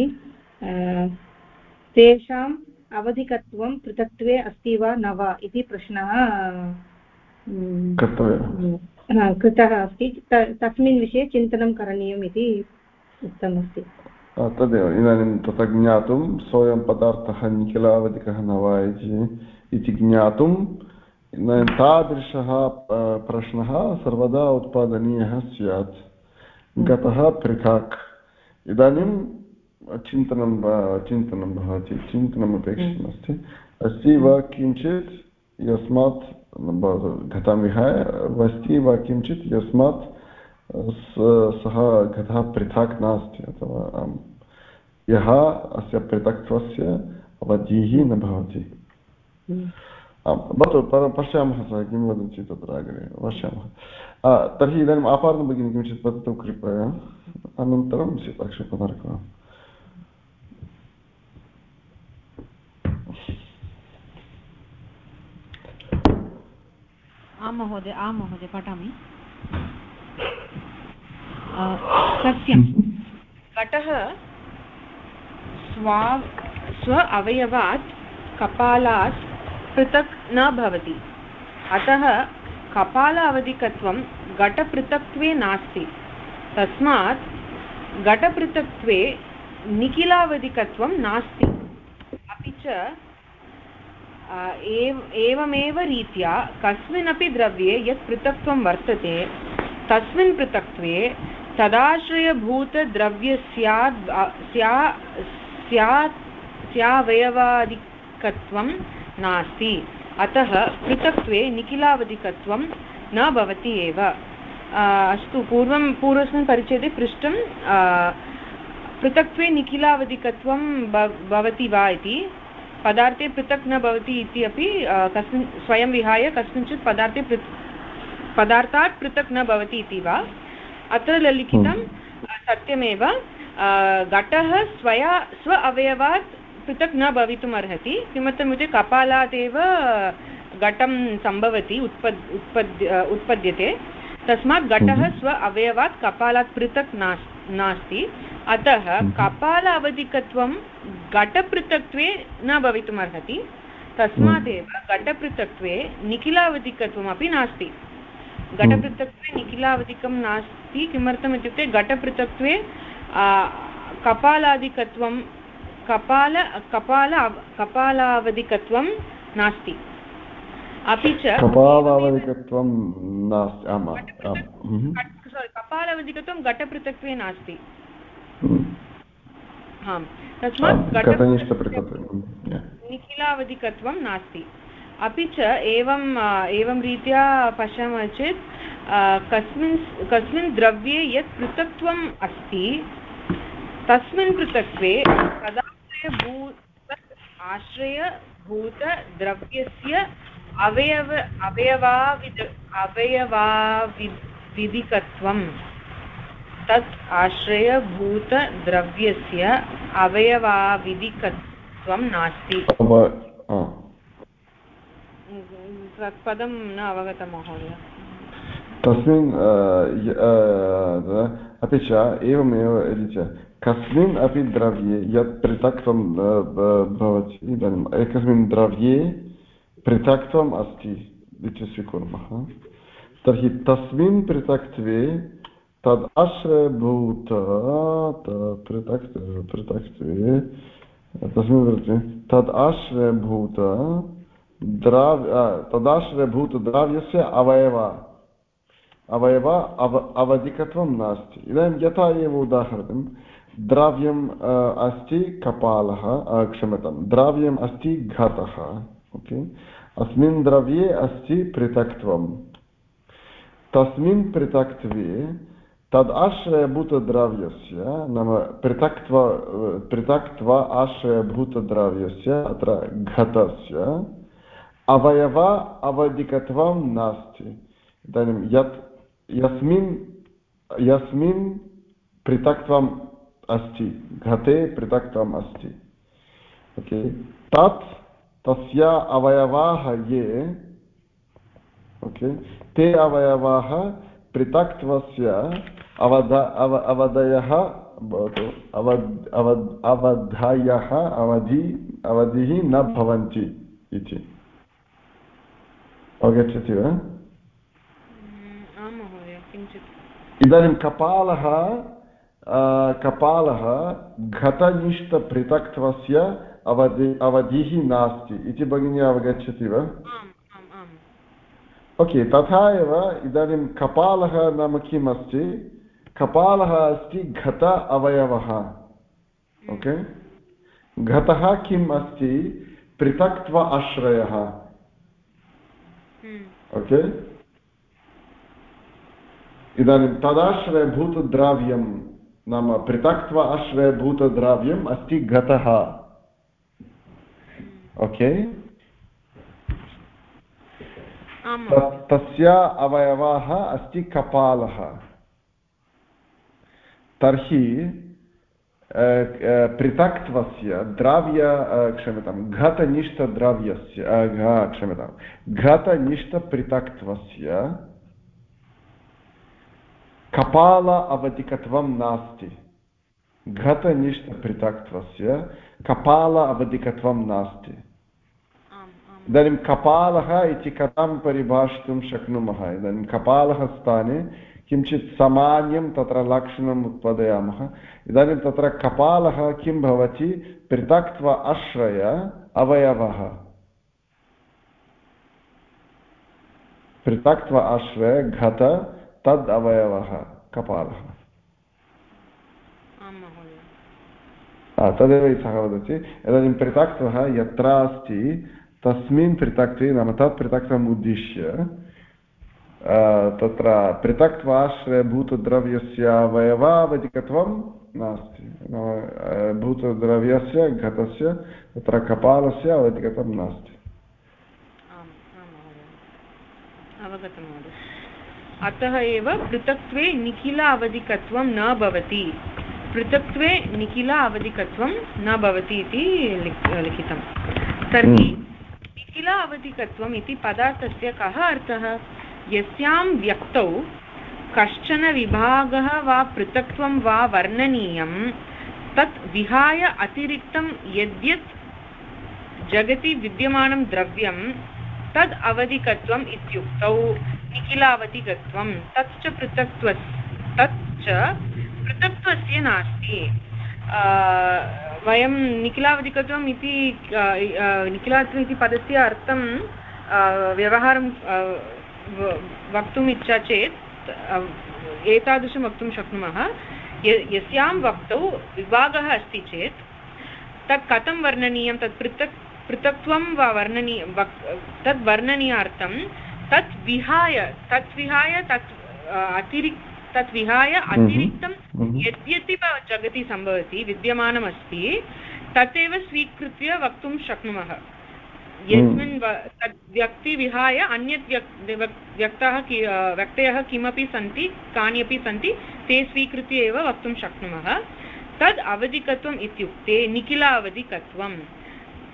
तेषाम् अवधिकत्वं पृथक्त्वे अस्ति वा न वा इति प्रश्नः कृतः अस्ति। तस्मिन् विषये चिन्तनं करणीयम् इति उक्तमस्ति तदेव इदानीं तथा ज्ञातुं सोऽयं पदार्थः निखिलावधिकः न वा इति ज्ञातुं तादृशः प्रश्नः सर्वदा उत्पादनीयः स्यात् गतः पृथक् इदानीं चिन्तनं चिन्तनं भवति चिन्तनम् अपेक्षितमस्ति अस्ति वा किञ्चित् यस्मात् घटं विहाय अस्ति वा किञ्चित् यस्मात् सः घटः पृथक् नास्ति अथवा यः अस्य पृथक्त्वस्य अवधिः न भवति। भवतु पश्यामः सः किं वदति तत्र अग्रे पश्यामः। तर्हि इदानीम् आपादनं भगिनी किञ्चित् वदतु कृपया। अनन्तरं शीताक्षपदार्कः आं महोदय आं महोदय पठामि। सत्यं। घटः स्वा स्व अवयवात् कपालात् पृथक् न भवति। अतः कपाल अवधिकत्वं घटपृथक्त्वे नास्ति। तस्मात् घटपृथक्त्वे निखिलावधिकत्वं नास्ति। अपि च एव, एवमेव रीत्या कस्मिन्नपि द्रव्ये यत् पृथक्त्वं वर्तते, तस्मिन् पृथक्त्वे तदाश्रयभूतद्रव्यस्याद् स्या स्यात् स्यावयवादिकत्वं नास्ति। अतः पृथक्त्वे निखिलावधिकत्वं न भवति एव। अस्तु, पूर्वं, पूर्वस्मिन् परिच्छेदे पृष्टं पृथक्त्वे निखिलावधिकत्वं भवति वा इति। पदार्थे पृथक् न भवति इति अपि कस्मिन्, स्वयं विहाय कस्मिंश्चित् पदार्थे पृ पदार्थात् पृथक् न भवति इति वा? अत्र लिखितं। सत्यमेव घटः स्वया स्व अवयवात् पृथक् न भवितुम् अर्हति। किमर्थम् इत्युक्ते कपालात् एव घटं सम्भवति उत्पद् उत्पद्य उत्पद्यते। तस्मात् घटः हम्म। स्व अवयवात् कपालात् पृथक् नास् नास्ति। अतः हम्म। कपाल अवधिकत्वं घटपृथक्त्वे न भवितुम् अर्हति। तस्मादेव घटपृथक्त्वे निखिलावधिकत्वमपि नास्ति। घटपृथक्त्वे निखिलावधिकं नास्ति किमर्थम् इत्युक्ते घटपृथक्त्वे कपालादिकत्वं कपाल कपाल कपालावधिकत्वं नास्ति। अपि च कपालावधिकत्वं नास्ति सोरि कपालावधिकत्वं घटपृथक्त्वे नास्ति। आम् तस्मात् निखिलावधिकत्वं नास्ति। अपि च एवम् एवं रीत्या पश्यामः चेत् कस्मिन् कस्मिन् द्रव्ये यत् पृथक्त्वम् अस्ति, तस्मिन् पृथक्त्वे आश्रयभूतद्रव्यस्य अवयव, अवयवाविद अवयवाविधिकत्वं तत् आश्रयभूतद्रव्यस्य अवयवाविधिकत्वं नास्ति। पदं न अवगतं, महोदय। तस्मिन् अपि च, एवमेव यदि च। कस्मिन् अपि द्रव्ये यत् पृथक्त्वं भवति, इदानीम्, एकस्मिन् द्रव्ये पृथक्त्वम् अस्ति इति स्वीकुर्मः। तर्हि तस्मिन् पृथक्त्वे तद् आश्रयभूत पृथक् पृथक्त्वे, तस्मिन् तद् आश्रयभूत द्राव् तदाश्रयभूतद्राव्यस्य अवयव अवयव अव अवधिकत्वं नास्ति इदानीं यथा एव उदाहरणं द्रव्यम् अस्ति कपालः क्षम्यतां द्रव्यम् अस्ति घटः ओके अस्मिन् द्रव्ये अस्ति पृथक्त्वं तस्मिन् पृथक्त्वे तद् आश्रयभूतद्रव्यस्य नाम पृथक्त्व पृथक्त्व आश्रयभूतद्रव्यस्य अत्र घटस्य अवयव अवधिकत्वं नास्ति इदानीं यत् यस्मिन् यस्मिन् पृथक्त्वम् अस्ति घटे पृथक्त्वम् अस्ति ओके तत् तस्य अवयवाः ये ओके ते अवयवाः पृथक्त्वस्य अवध अव अवधयः भवतु अवद् अवद् अवधयः अवधि अवधिः न भवन्ति इति अवगच्छति वा इदानीं कपालः कपालः घटनिष्ठपृथक्त्वस्य अवधि अवधिः नास्ति इति भगिनी अवगच्छति वा ओके तथा एव इदानीं कपालः नाम किम् अस्ति कपालः अस्ति घट अवयवः ओके घटः किम् अस्ति पृथक्त्व आश्रयः ओके इदानीं तदाश्रयभूतद्राव्यं नाम पृथक्त्व आश्रयभूतद्राव्यम् अस्ति घटः ओके तस्य अवयवः अस्ति कपालः तर्हि पृथक्त्वस्य द्रव्य क्षम्यतां घटनिष्ठद्रव्यस्य क्षम्यतां घटनिष्ठपृथक्त्वस्य कपाल अवधिकत्वं नास्ति घटनिष्ठपृथक्त्वस्य कपाल अवधिकत्वं नास्ति इदानीं कपालः इति कथं परिभाषितुं शक्नुमः इदानीं कपालः स्थाने किञ्चित् सामान्यं तत्र लक्षणम् उत्पादयामः. इदानीं तत्र कपालः किं भवति? पृथक्त्व आश्रय अवयवः. पृथक्त्व आश्रय घट तद् अवयवः कपालः. तदेव सः वदति. इदानीं पृथक्त्वः यत्र अस्ति तस्मिन् पृथक्त्वे नाम तत् पृथक्त्वम् उद्दिश्य तत्र पृथक्त्वाश्रयभूतद्रव्यस्य अवयवावधिकत्वं नास्ति भूतद्रव्यस्य घटस्य तत्र कपालस्य अवधिकत्वं नास्ति अवगतं महोदय अतः एव पृथक्त्वे निखिल अवधिकत्वं न भवति पृथक्त्वे निखिल अवधिकत्वं न भवति इति लिखितं तर्हि। निखिल अवधिकत्वम् इति पदार्थस्य कः अर्थः यस्यां व्यक्तौ कश्चन विभागः वा पृथक्त्वं वा वर्णनीयं, तत् विहाय अतिरिक्तं यद्यत् जगति विद्यमानं द्रव्यं, तद् अवधिकत्वम् इत्युक्तौ निखिलावधिकत्वं तच्च पृथक्त्व तच्च पृथक्त्वस्य नास्ति। वयं निखिलावधिकत्वम् इति निखिलावधिकम् इति पदस्य अर्थं व्यवहारं वक्तुम् इच्छा चेत् एतादृशं वक्तुं शक्नुमः यस्यां वक्तौ विभागः अस्ति चेत् तत् कथं वर्णनीयं तत् पृथक् पृथक्त्वं वा वर्णनीय तद् वर्णनीयार्थं तत् विहाय तत् विहाय तत् अतिरिक् तत् विहाय हम्म, अतिरिक्तं हम्म। यद्यपि जगति सम्भवति विद्यमानमस्ति तदेव स्वीकृत्य वक्तुं शक्नुमः यस्मिन् हम्म। तद् व्यक्ति विहाय अन्यत् व्यक्तः व्यक्तयः किमपि सन्ति कानि अपि सन्ति ते स्वीकृत्य एव वक्तुं शक्नुमः। तद् अवधिकत्वम् इत्युक्ते निखिलावधिकत्वं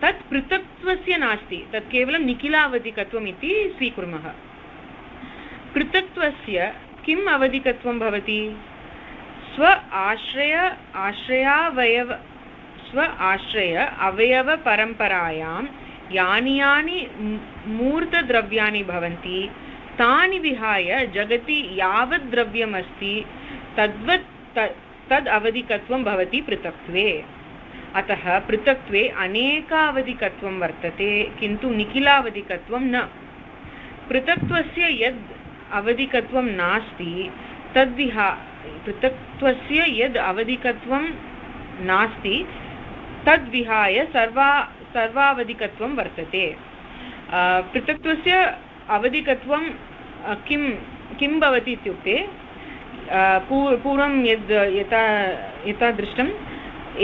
तत् पृथक्त्वस्य नास्ति तत् केवलं निखिलावधिकत्वम् इति स्वीकुर्मः। पृथक्त्वस्य किम् अवधिकत्वं भवति? स्व आश्रय आश्रयावयव स्व आश्रय अवयवपरम्परायां यानि यानि मूर्तद्रव्याणि भवन्ति, तानि विहाय जगति यावत् द्रव्यमस्ति, तद्वत् तद् अवधिकत्वं भवति पृथक्त्वे। अतः पृथक्त्वे अनेकावधिकत्वं वर्तते, किन्तु निखिलावधिकत्वं न। पृथक्त्वस्य यद् अवधिकत्वं नास्ति तद्विहा पृथक्त्वस्य यद् अवधिकत्वं नास्ति तद्विहाय सर्वा सर्वावधिकत्वं वर्तते। पृथक्त्वस्य अवधिकत्वं किं किं भवति इत्युक्ते पूर्वं यद्, यथा यथा दृष्टं,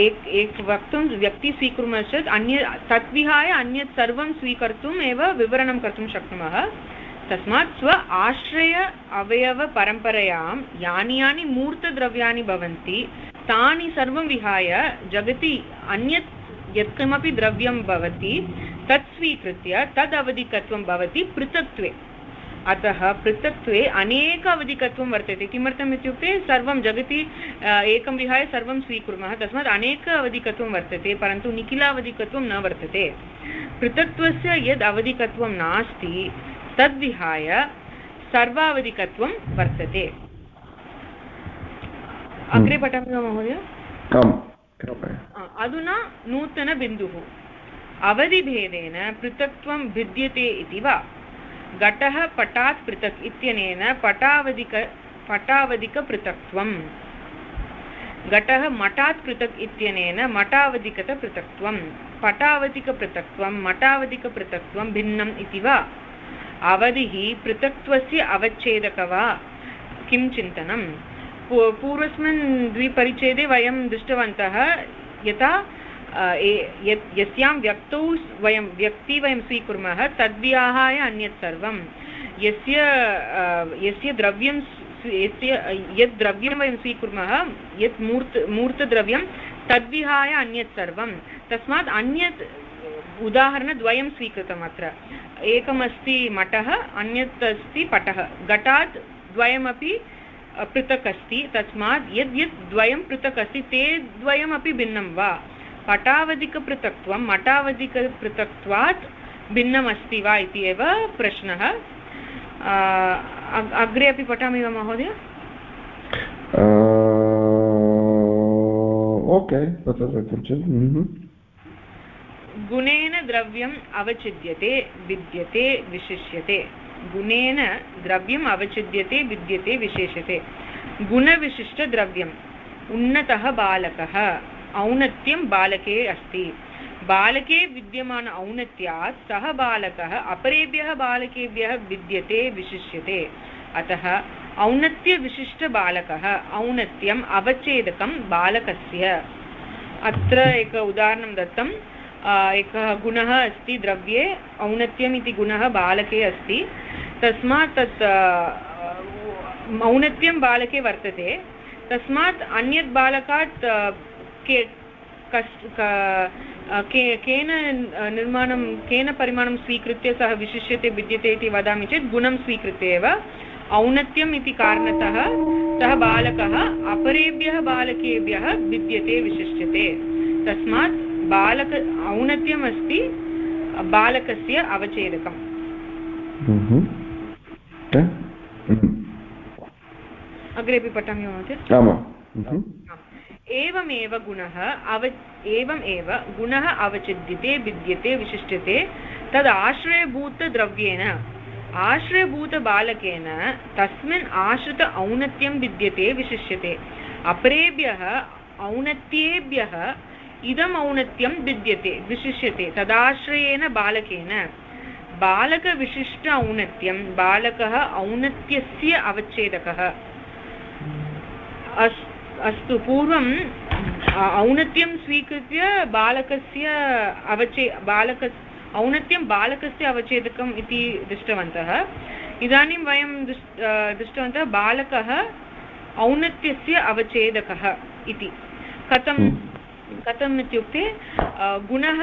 एक एक वक्तुं, व्यक्ति स्वीकुर्मः चेत् अन्य, तद्विहाय अन्यत् सर्वं स्वीकर्तुम् एव विवरणं कर्तुं शक्नुमः। तस्मात् स्व आश्रय अवयवपरम्परयां यानि यानि मूर्तद्रव्याणि भवन्ति, तानि सर्वं विहाय जगति अन्यत् यत्किमपि द्रव्यं भवति तत् स्वीकृत्य तदवधिकत्वं भवति पृथक्त्वे। अतः पृथक्त्वे अनेक अवधिकत्वं वर्तते। किमर्थम् इत्युक्ते सर्वं जगति एकं विहाय सर्वं स्वीकुर्मः। तस्मात् अनेक अवधिकत्वं वर्तते परन्तु निखिलावधिकत्वं न वर्तते। पृथक्त्वस्य यद् अवधिकत्वं नास्ति तद्विहाय सर्वावधिकत्वं वर्तते। अग्रे हम्म। पठामि वा महोदय? अधुना नूतनबिन्दुः। अवधिभेदेन पृथक्त्वं भिद्यते इति वा? घटः पटात् पृथक् इत्यनेन पटावधिक, पटावधिकपृथक्त्वम्। घटः मठात् पृथक् इत्यनेन मठावधिकतपृथक्त्वं पटावधिकपृथक्त्वं, मठावधिकपृथक्त्वं भिन्नम् इति वा? अवधिः पृथक्त्वस्य अवच्छेदक वा? किं चिन्तनं पूर्वस्मिन् द्विपरिच्छेदे वयं दृष्टवन्तः, यथा यस्यां व्यक्तौ वयं, व्यक्ति वयं स्वीकुर्मः तद्विहाय अन्यत् सर्वं। यस्य यस्य द्रव्यं यस्य यद् द्रव्यं वयं स्वीकुर्मः, यत् मूर्त, मूर्तद्रव्यं, तद्विहाय अन्यत् सर्वं। तस्मात् अन्यत् उदाहरणद्वयं स्वीकृतम् अत्र। एकमस्ति मठः अन्यत् अस्ति पटः। घटात् द्वयमपि पृथक् अस्ति तस्मात् यद् यत् द्वयं पृथक् अस्ति ते द्वयमपि भिन्नं वा? पटावधिकपृथक्त्वं मठावधिकपृथक्त्वात् भिन्नमस्ति वा इति एव प्रश्नः. अग्रे अपि पठामि वा महोदय? ओके गुणेन द्रव्यम् अवचिद्यते विद्यते विशिष्यते। गुणेन द्रव्यम् अवचिद्यते विद्यते विशेष्यते गुणविशिष्टद्रव्यम्, उन्नतः बालकः, औन्नत्यं बालके अस्ति। बालके विद्यमान औन्नत्यात्, सः बालकः, अपरेभ्यः बालकेभ्यः विद्यते, विशिष्यते। अतः औन्नत्यविशिष्टबालकः, औन्नत्यम् अवच्छेदकं बालकस्य। अत्र एक उदाहरणं दत्तं एकः गुणः अस्ति द्रव्ये औन्नत्यम् इति गुणः बालके अस्ति। तस्मात् तत् औन्नत्यं बालके वर्तते। तस्मात् अन्यत् बालकात् के कस् के केन निर्माणं, केन परिमाणं स्वीकृत्य सः विशिष्यते भिद्यते इति वदामि चेत् गुणं स्वीकृत्य एव। औन्नत्यम् इति कारणतः सः बालकः अपरेभ्यः बालकेभ्यः भिद्यते विशिष्यते। तस्मात् बालक औन्नत्यम् अस्ति बालकस्य अवच्छेदकम्। हम्म। अग्रेपि पठामि महोदय? हम्म। एवमेव गुणः अव एवम् एव गुणः अवचिद्यते भिद्यते विशिष्यते तद् आश्रयभूतद्रव्येण आश्रयभूतबालकेन तस्मिन् आश्रित औन्नत्यं भिद्यते विशिष्यते। अपरेभ्यः औन्नत्येभ्यः इदम् औन्नत्यं भिद्यते विशिष्यते, तदाश्रयेण बालकेन। बालकविशिष्ट औन्नत्यं बालकः औन्नत्यस्य अवच्छेदकः। अस्, अस्तु, पूर्वं औन्नत्यं स्वीकृत्य बालकस्य अवचे बालक औन्नत्यं बालकस्य अवच्छेदकम् इति दृष्टवन्तः। इदानीं वयं दृष्टवन्तः बालकः औन्नत्यस्य अवच्छेदकः इति। कथं कथम् इत्युक्ते गुणः,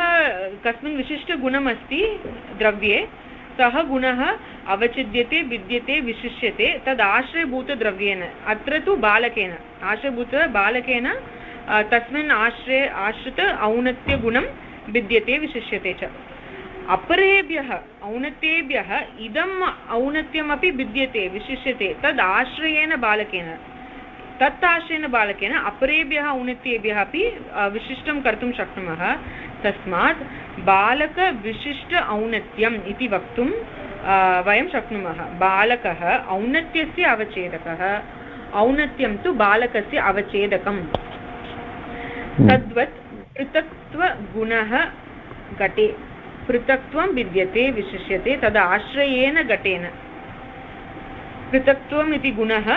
कस्मिन् विशिष्टगुणमस्ति द्रव्ये, सः गुणः अवचिद्यते विद्यते विशिष्यते, तद् आश्रयभूतद्रव्येन, अत्र तु बालकेन आश्रयभूतबालकेन तस्मिन् आश्रय, आश्रित औन्नत्यगुणं विद्यते विशिष्यते च। अपरेभ्यः, औन्नत्येभ्यः, इदम् औन्नत्यमपि विद्यते विशिष्यते, तद् आश्रयेण बालकेन। तत् आश्रयेण बालकेन अपरेभ्यः औन्नत्येभ्यः अपि विशिष्टं कर्तुं शक्नुमः। तस्मात् बालकविशिष्ट औन्नत्यम् इति वक्तुं वयं शक्नुमः। बालकः औन्नत्यस्य अवच्छेदकः। औन्नत्यं तु बालकस्य अवच्छेदकम्। हम्म। तद्वत् पृथक्त्वगुणः घटे पृथक्त्वं विद्यते विशिष्यते तद् आश्रयेण घटेन। पृथक्त्वम् इति गुणः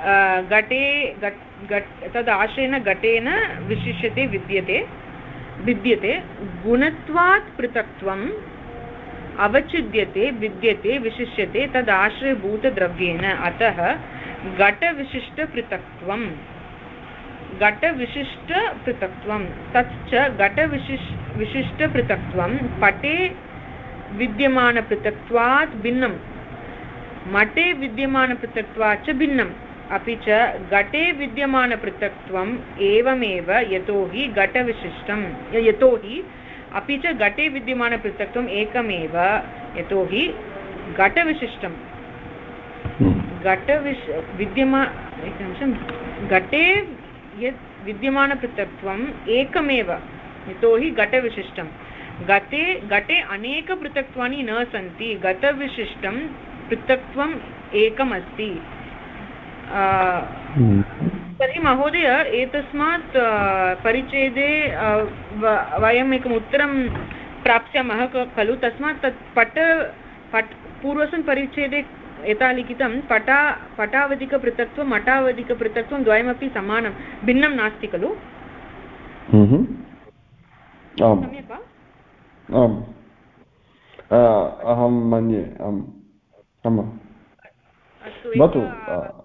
घटे तद् आश्रयेण घटेन विशिष्यते विद्यते विद्यते गुणत्वात् पृथक्त्वम् अवचिद्यते विद्यते विशिष्यते तद् आश्रयभूतद्रव्येण अतः घटविशिष्टपृथक्त्वं घटविशिष्टपृथक्त्वं तच्च घटविशिष् विशिष्टपृथक्त्वं पटे विद्यमानपृथक्त्वात् भिन्नं मठे विद्यमानपृथक्त्वात् च भिन्नं अपि च घटे विद्यमानपृथक्त्वम् एवमेव यतोहि घटविशिष्टं यतोहि अपि च घटे विद्यमानपृथक्त्वम् एकमेव यतोहि घटविशिष्टं घटविश विद्यमा एकनिमिषं घटे यत् विद्यमानपृथक्त्वम् एकमेव यतोहि घटविशिष्टं गते घटे अनेकपृथक्त्वानि न सन्ति। गतविशिष्टं पृथक्त्वम् एकमस्ति। तर्हि महोदय एतस्मात् परिच्छेदे वयम् एकम् उत्तरं प्राप्स्यामः खलु। तस्मात् तत् पट पट् पूर्वस्मिन् परिच्छेदे यथा लिखितं पटा पटावधिकपृथक्त्वं मठावधिकपृथक्त्वं द्वयमपि समानं भिन्नं नास्ति खलु? हम्म। सम्यक् वा? आम्। अहं मन्ये आम्। आम्। भवतु।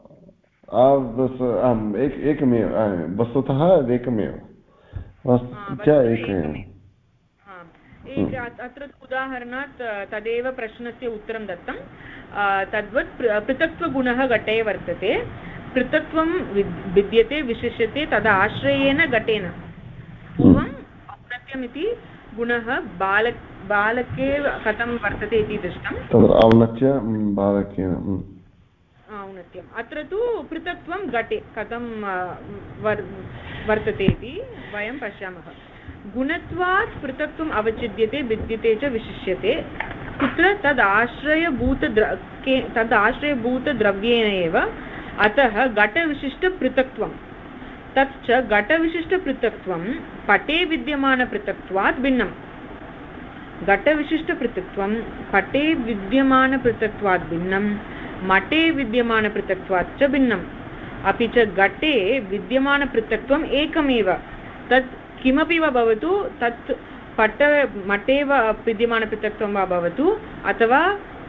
आम् एक एकमेव वस्तुतः एकमेव एकमेव अत्र उदाहरणात् तदेव प्रश्नस्य उत्तरं दत्तं। तद्वत् पृथक्त्वगुणः घटे वर्तते। पृथक्त्वं विद्यते विशिष्यते तदा आश्रयेण घटेन। पूर्वम् औन्नत्यमिति गुणः बाल बालके कथं वर्तते इति दृष्टम् औन्नत्य बालकेन औन्नत्यम्। अत्र तु पृथक्त्वं घटे, कथं वर्, वर्तते इति वयं पश्यामः। गुणत्वात् पृथक्त्वम् अवचिद्यते विद्यते च विशिष्यते। कुत्र तद् आश्रयभूतद्र के, तद् आश्रयभूतद्रव्येण एव अतः घटविशिष्टपृथक्त्वं। तत् च घटविशिष्टपृथक्त्वं पटे विद्यमानपृथक्त्वात् भिन्नं घटविशिष्टपृथक्त्वं पटे विद्यमानपृथक्त्वात् भिन्नं मठे विद्यमानपृथक्त्वात् च भिन्नम्। अपि च घटे विद्यमानपृथक्त्वम् एकमेव। तत् किमपि वा भवतु, तत् पट मठे वा विद्यमानपृथक्त्वं वा भवतु, अथवा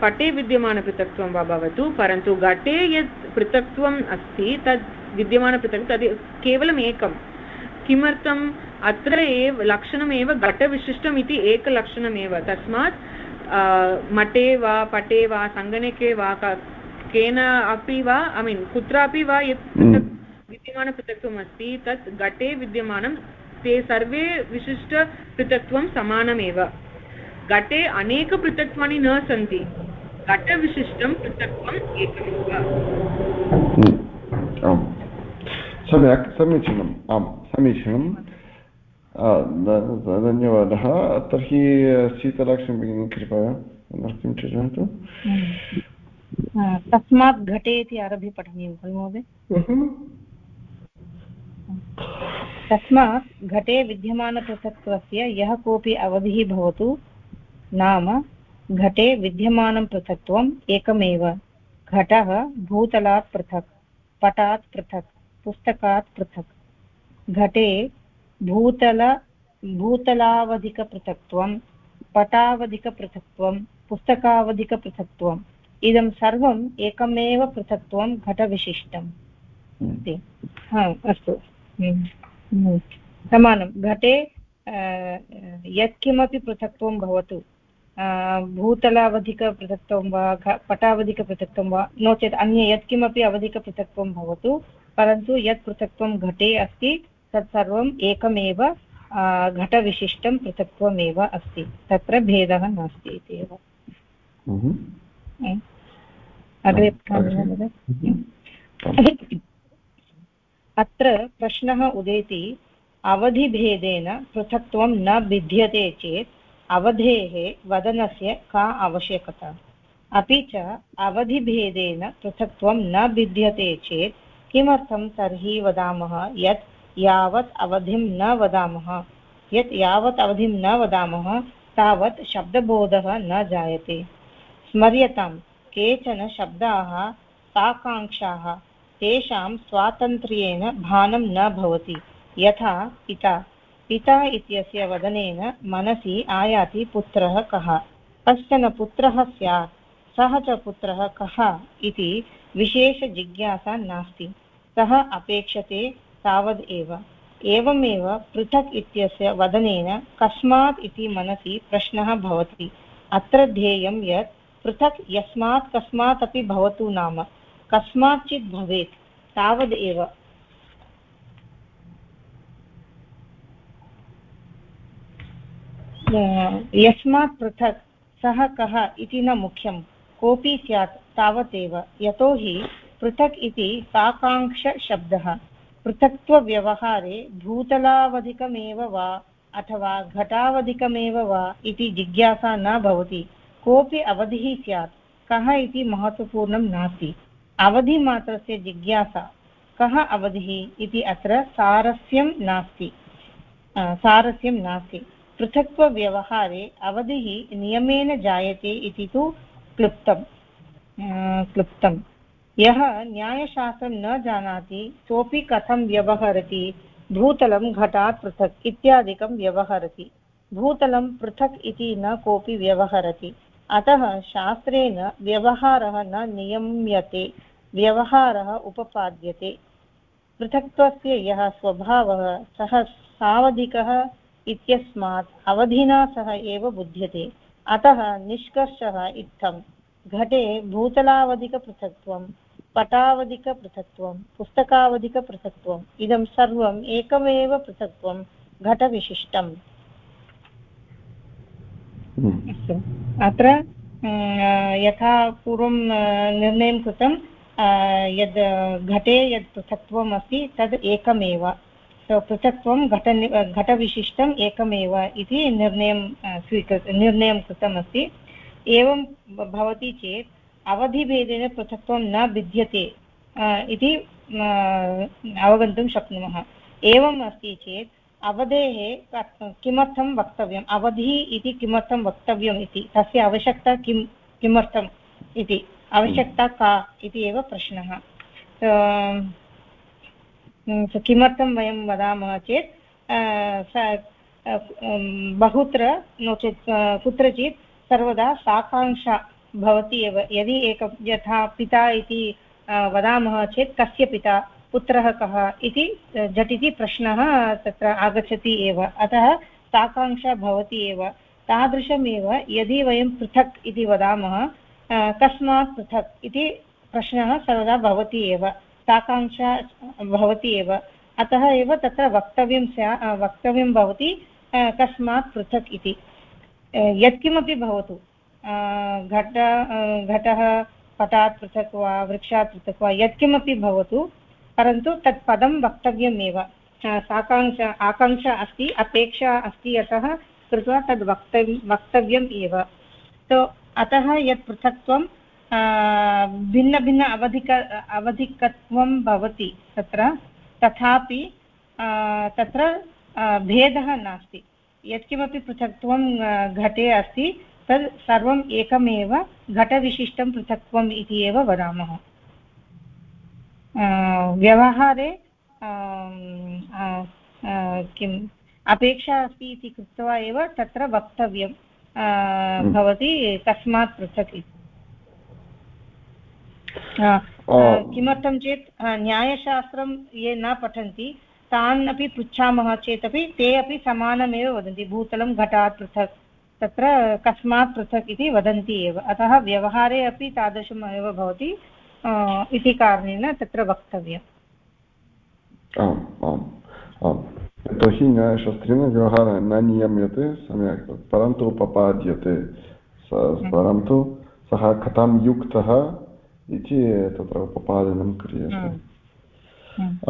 पटे विद्यमानपृथक्त्वं वा भवतु, परन्तु घटे यत् पृथक्त्वम् अस्ति, तद् विद्यमानपृथक् तद् केवलम् एकं किमर्थम्? अत्र एव, लक्षणमेव घटविशिष्टम् इति एकलक्षणमेव। तस्मात् मठे वा, पटे वा, सङ्गणके वा केन अपि वा ऐ मीन् कुत्रापि वा यत् पृथक् विद्यमानपृथक्त्वम् अस्ति तत् घटे विद्यमानं ते सर्वे विशिष्टपृथक्त्वं समानमेव। घटे अनेकपृथक्त्वानि न सन्ति घटविशिष्टं पृथक्त्वम् एकमेव। सम्यक् समीचीनम्। आम् समीचीनं धन्यवादः। तर्हि शीतलक्ष्मी भगिनी कृपया किञ्चित् वदन्तु तस्मात् घटे इति आरभ्य पठनीयं खलु महोदय। तस्मात् घटे विद्यमानपृथक्त्वस्य यः कोऽपि अवधिः भवतु नाम घटे विद्यमानं पृथक्त्वम् एकमेव। घटः भूतलात् पृथक् पटात् पृथक् पुस्तकात् पृथक्। घटे भूतल भूतलावधिकपृथक्त्वं पटावधिकपृथक्त्वं पुस्तकावधिकपृथक्त्वम्। इदं सर्वम् एकमेव पृथक्त्वं घटविशिष्टम्। अस्तु। हम्म, हम्म। समानं घटे यत्किमपि पृथक्त्वं भवतु। भूतलावधिकपृथक्त्वं वा पटावधिकपृथक्त्वं वा नो चेत् अन्य यत्किमपि अवधिकपृथक्त्वं भवतु परन्तु यत् पृथक्त्वं घटे अस्ति तत् सर्वम् एकमेव घटविशिष्टं पृथक्त्वमेव अस्ति। तत्र भेदः नास्ति इति एव अग्रे अत्र प्रश्नः उदेति अवधिभेदेन पृथक्त्वं न भिद्यते चेत् अवधेः वदनस्य का आवश्यकता? अपि च अवधिभेदेन पृथक्त्वं न भिद्यते चेत् किमर्थं तर्हि वदामः? यत् यावत् अवधिं न वदामः। यत् यावत् अवधिं न वदामः तावत् शब्दबोधः न जायते। स्मर्यतां केचन शब्दाः, साकाङ्क्षाः, तेषां स्वातन्त्र्येण भानं न भवति। यथा पिता। पिता इत्यस्य वदनेन मनसि आयाति पुत्रः कः। कश्चन पुत्रः स्यात्, सः च पुत्रः कः इति विशेषजिज्ञासा नास्ति। सः अपेक्षते तावद् एव। एवमेव पृथक् इत्यस्य वदनेन कस्मात् इति मनसि प्रश्नः भवति। अत्र ध्येयं यत् पृथक् यस्मात् कस्मात् अपि भवतु नाम। कस्माच्चित् भवेत् तावदेव यस्मात् पृथक्, सः कः इति न मुख्यं। कोऽपि स्यात्, तावदेव। यतोहि पृथक् इति साकाङ्क्षशब्दः। पृथक्त्वव्यवहारे भूतलावधिकमेव वा अथवा घटावधिकमेव वा इति जिज्ञासा न भवति। कोऽपि अवधिः स्यात्, कः इति महत्त्वपूर्णं नास्ति। अवधिमात्रस्य जिज्ञासा, कः अवधिः इति अत्र सारस्यं नास्ति। सारस्यं नास्ति। पृथक्त्वव्यवहारे अवधिः नियमेन जायते इति तु क्लुप्तं क्लुप्तं यः न्यायशास्त्रं न जानाति, सोऽपि कथं व्यवहरति, भूतलं घटात् पृथक् इत्यादिकं व्यवहरति। भूतलं पृथक् इति न कोऽपि व्यवहरति। अतः शास्त्रेण व्यवहारः न नियम्यते, व्यवहारः उपपाद्यते। पृथक्त्वस्य यः स्वभावः, सः सावधिकः इत्यस्मात् अवधिना सह एव बुध्यते। अतः निष्कर्षः इत्थं घटे भूतलावधिकपृथक्त्वं, पटावधिकपृथक्त्वं पुस्तकावधिकपृथक्त्वम् इदं सर्वम् एकमेव पृथक्त्वं, घटविशिष्टम्। अस्तु। अत्र यथा पूर्वं निर्णयं कृतं यद् घटे यत् पृथक्त्वम् अस्ति, तद् एकमेव। पृथक्त्वं घट घटविशिष्टम् एकमेव इति निर्णयं स्वीकृत निर्णयं कृतमस्ति एवं भवति चेत्, अवधिभेदेन पृथक्त्वं न भिद्यते इति अवगन्तुं शक्नुमः। एवम् अस्ति चेत् अवधेः किमर्थं वक्तव्यम्? अवधिः इति किमर्थं वक्तव्यम् इति? तस्य आवश्यकता किं किमर्थम् इति? आवश्यकता का इति एव प्रश्नः। किमर्थं वयं वदामः चेत् बहुत्र नो चेत् कुत्रचित् सर्वदा साकाङ्क्षा भवति एव। यदि एक यथा पिता इति वदामः चेत् कस्य पिता पुत्रः कः इति झटिति प्रश्नः तत्र आगच्छति एव। अतः साकाङ्क्षा भवति एव। तादृशमेव यदि वयं पृथक् इति वदामः कस्मात् पृथक् इति प्रश्नः सर्वदा भवति एव। साकाङ्क्षा भवति एव। अतः एव तत्र वक्तव्यं स्या वक्तव्यं भवति कस्मात् पृथक् इति। यत्किमपि भवतु। घट घटः, पटात् पृथक् वा, वृक्षात् पृथक् वा, यत्किमपि भवतु। परन्तु तत् पदं वक्तव्यमेव। साकाङ्क्षा आकाङ्क्षा अस्ति, अपेक्षा अस्ति अतः कृत्वा तद् वक्तव्यं वक्तव्यम् एव। तो अतः यत् पृथक्त्वं भिन्नभिन्न अवधिक, अवधिकत्वं भवति तत्र, तथापि तत्र भेदः नास्ति। यत्किमपि पृथक्त्वं घटे अस्ति तद् सर्वम् एकमेव घटविशिष्टं पृथक्त्वम् इति एव वदामः। व्यवहारे किम् अपेक्षा अस्ति इति कृत्वा एव तत्र वक्तव्यं हम्म। भवति कस्मात् पृथक् किमर्थं चेत् न्यायशास्त्रं ये न पठन्ति तान् अपि पृच्छामः चेदपि ते अपि समानमेव वदन्ति भूतलं घटात् पृथक् तत्र कस्मात् पृथक् इति वदन्ति एव। अतः व्यवहारे अपि तादृशम् एव भवति। इति कारणेन तत्र वक्तव्यम्। आम् आम् आम्। यतोहि न्यायशास्त्रेण व्यवहारः न नियम्यते सम्यक् परन्तु उपपाद्यते। परन्तु सः कथं युक्तः इति तत्र उपपादनं क्रियते।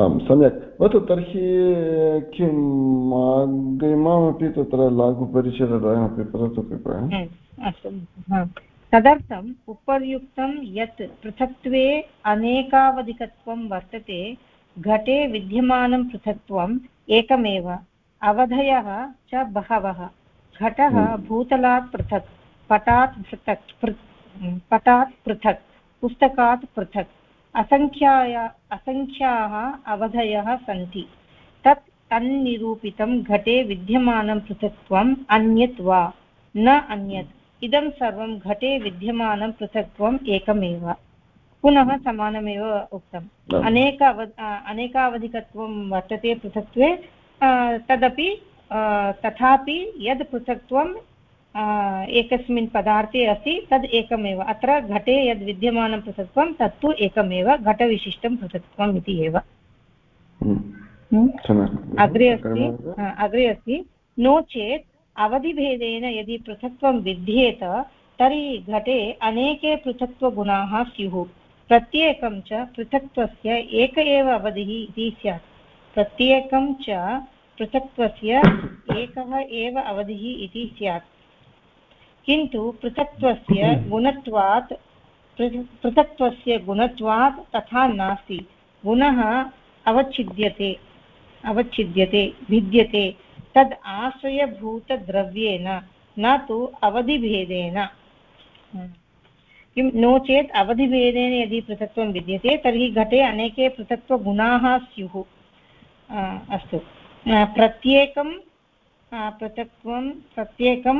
आं सम्यक्। भवतु तर्हि किम् अग्रिममपि तत्र लघुपरिचयद्वयमपि वदतु कृपया अस्तु। तदर्थम् उपर्युक्तं यत् पृथक्त्वे अनेकावधिकत्वं वर्तते घटे विद्यमानं पृथक्त्वम् एकमेव अवधयः च बहवः। घटः भूतलात् पृथक् पटात् पृथक् पटात् पृथक् पुस्तकात् पृथक्। असङ्ख्याय असङ्ख्याः अवधयः सन्ति। तत् तन्निरूपितं घटे विद्यमानं पृथक्त्वम् अन्यत् वा न अन्यत्। इदं सर्वं घटे विद्यमानं पृथक्त्वम् एकमेव। पुनः समानमेव उक्तम् अनेक अव अनेकावधिकत्वं वर्तते पृथक्त्वे। तदपि तथापि यद् पृथक्त्वं एकस्मिन् पदार्थे अस्ति तद् एकमेव। अत्र घटे यद् विद्यमानं पृथक्त्वं तत्तु एकमेव। घटविशिष्टं पृथक्त्वम् इति एव। हम्म। हम्म। अग्रे अस्ति। अग्रे अस्ति। नो चेत् अवधिभेदेन यदि पृथक्त्वं विद्येत तर्हि घटे अनेके पृथक्त्वगुणाः स्युः। प्रत्येकं च पृथक्त्वस्य एक एव अवधिः इति स्यात्। प्रत्येकं च पृथक्त्वस्य एकः एव अवधिः इति स्यात्। किन्तु पृथक्त्वस्य गुणत्वात् पृथक्त्वस्य गुणत्वात् तथा नास्ति। गुणः अवच्छिद्यते अवच्छिद्यते, भिद्यते। तद् आश्रयभूतद्रव्येन, न तु अवधिभेदेन। किं नो चेत् अवधिभेदेन यदि पृथक्त्वं विद्यते, तर्हि घटे अनेके पृथक्त्वगुणाः स्युः। अस्तु। प्रत्येकं पृथक्त्वं, प्रत्येकं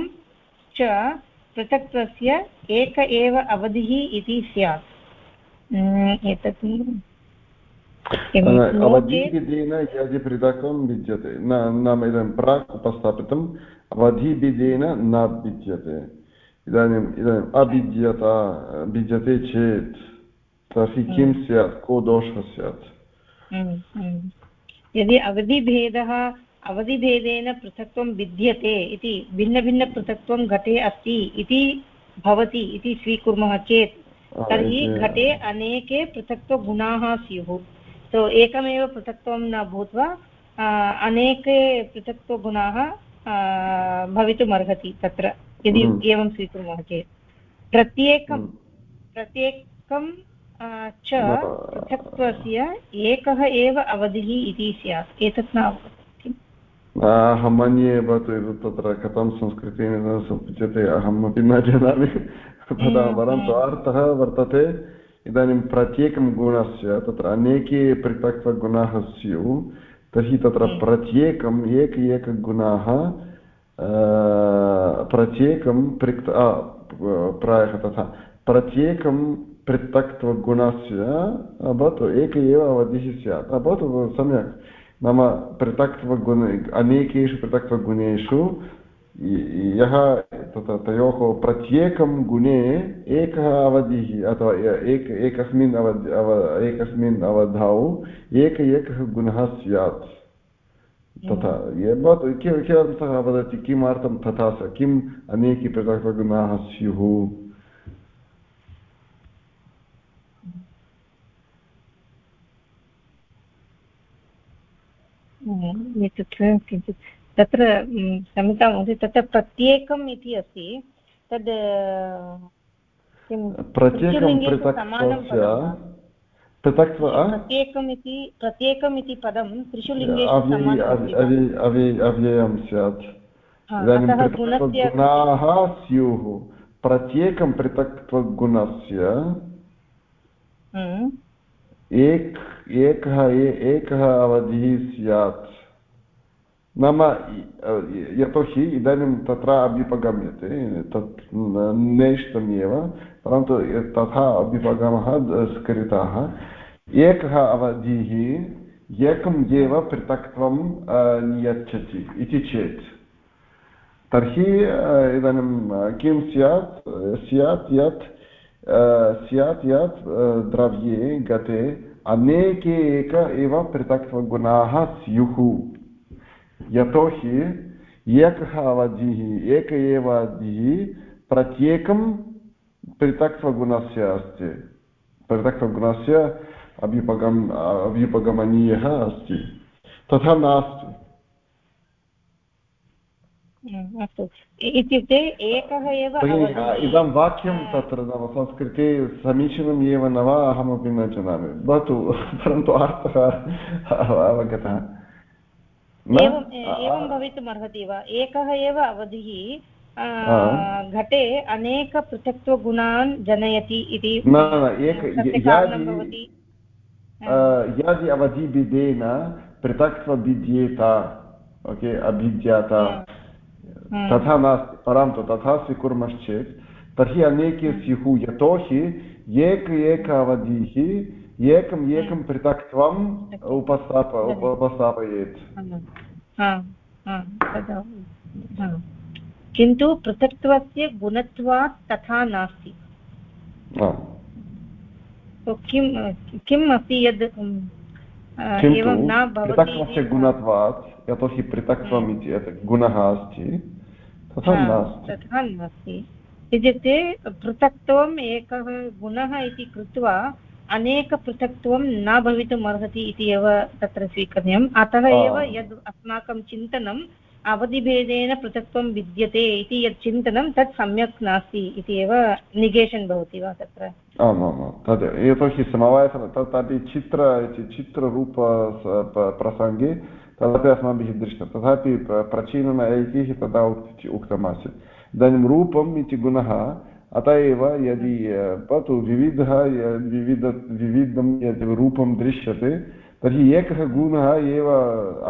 च पृथक्त्वस्य एक एव अवधिः इति स्यात्। एतत् अवधिभिदेन यदि पृथकं भिद्यते न नाम इदानीं प्राक् उपस्थापितम् अवधिभिदेन न भिद्यते इदानीम् इदानीम् अभिद्यता भिद्यते चेत् तर्हि किं। स्यात् को दोषः स्यात्। यदि अवधिभेदः अवधिभेदेन पृथक्त्वं विद्यते इति भिन्नभिन्नपृथक्त्वं घटे अस्ति इति भवति इति स्वीकुर्मः चेत् तर्हि घटे अनेके पृथक्त्वगुणाः स्युः तो एकमेव पृथक्त्वं न भूत्वा अनेके पृथक्त्वगुणाः भवितुम् अर्हति तत्र यदि हम्म। एवं स्वीकुर्मः चेत्। प्रत्येकं हम्म। प्रत्येकं च पृथक्त्वस्य एकः एव अवधिः इति स्यात्। एतत् न अहं मन्ये भवतु तत्र कथं संस्कृतेन उच्यते अहमपि न जानामि। तथा परन्तु अर्थः वर्तते। इदानीं प्रत्येकं गुणस्य तत्र अनेके पृथक्त्वगुणाः स्युः तर्हि तत्र प्रत्येकम् एक एकगुणाः प्रत्येकं पृक् प्रायः तथा प्रत्येकं पृथक्त्वगुणस्य भवतु एक एव अवधिः स्यात् भवतु सम्यक् नाम पृथक्त्वगुण अनेकेषु पृथक्त्वगुणेषु यः तत्र तयोः प्रत्येकं गुणे एकः अवधिः अथवा एक एकस्मिन् अवधि अव एकस्मिन् अवधौ एक एकः गुणः स्यात्। तथा भवतु किमर्थं वदति? किमर्थं तथा स किम् अनेके पृथक्तगुणाः स्युः? किञ्चित् तत्र क्षम्यतां महोदय तत्र प्रत्येकम् इति अस्ति तद् प्रत्येकं पृथक्त्वस्य प्रत्येकम् इति प्रत्येकम् इति पदं त्रिषु लिङ्गेषु अव्ययं स्यात्। गुणाः स्युः। प्रत्येकं पृथक्त्वगुणस्य एक एकः एकः अवधिः स्यात्। नाम यतोहि इदानीं तत्र अभ्युपगम्यते तत् नेष्टमेव परन्तु तथा अभ्युपगमः स्कृतः एकः अवधिः एकम् एव पृथक्त्वं यच्छति इति चेत् तर्हि इदानीं किं स्यात् स्यात् यत् स्यात् यत् द्रव्ये गते अनेके एक एव पृथक्त्वगुणाः स्युः यतोहि एकः अवधिः एक एव अवधिः प्रत्येकं पृथक्त्वगुणस्य अस्ति। पृथक्त्वगुणस्य अभ्युपगम् अभ्युपगमनीयः अस्ति। तथा नास्ति। अस्तु। इत्युक्ते एकः एव इदं वाक्यं तत्र नाम संस्कृते समीचीनम् एव न वा अहमपि न जानामि। भवतु परन्तु अर्थः अवगतः। एवं भवितुम् अर्हति वा? एकः एव अवधिः घटे अनेकपृथक्त्वगुणान् जनयति इति यदि अवधिभिदेन पृथक्त्वभिद्येत ओके अभिद्यात तथा नास्ति परन्तु तथा स्वीकुर्मश्चेत् तर्हि अनेके स्युः यतोहि एक एक अवधिः एकम् एकं पृथक्त्वम् उपस्थाप उपस्थापयेत् किन्तु पृथक्त्वस्य गुणत्वात् तथा नास्ति किं किम् अस्ति यद् एवं न पृथक्त्वस्य गुणत्वात् यतोहि पृथक्त्वम् इति यत् गुणः अस्ति तथा नास्ति तथा नास्ति इत्युक्ते पृथक्त्वम् एकः गुणः इति कृत्वा अनेकपृथक्त्वं न भवितुम् अर्हति इति एव तत्र स्वीकरणीयम्। अतः एव यद् अस्माकं चिन्तनम् अवधिभेदेन पृथक्त्वं विद्यते इति यत् चिन्तनं तत् सम्यक् नास्ति इति एव निगेशन् भवति वा तत्र? आम् आम् तद् यतोहि समवायः तदपि चित्र चित्ररूप प्रसङ्गे तदपि अस्माभिः दृष्टं। तथापि प्राचीननैकैः तदा उक्तमासीत्। इदानीं रूपम् इति गुणः अत एव यदि भवतु विविधः विविध विविधं यद् रूपं दृश्यते तर्हि एकः गुणः एव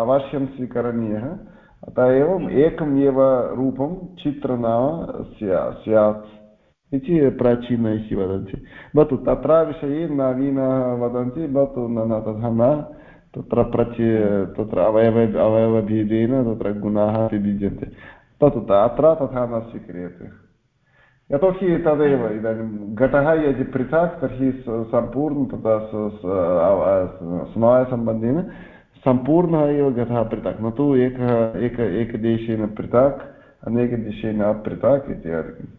अवश्यं स्वीकरणीयः। अतः एवम् एकम् एव रूपं चित्रनाम स्यात् इति प्राचीनैः वदन्ति। भवतु तत्र विषये नवीनः वदन्ति भवतु न न तथा न। तत्र प्रचि तत्र अवयव अवयवभेदेन तत्र गुणाः भिद्यन्ते तत् अत्र तथा न स्वीक्रियते। यतोहि तदेव इदानीं घटः यदि पृथक् तर्हि सम्पूर्ण तथा समवायसम्बन्धेन सम्पूर्णः एव घटः पृथक् न तु एकः एक एकदेशेन पृथक् अनेकदेशेन अपृथक् इत्यादिकम्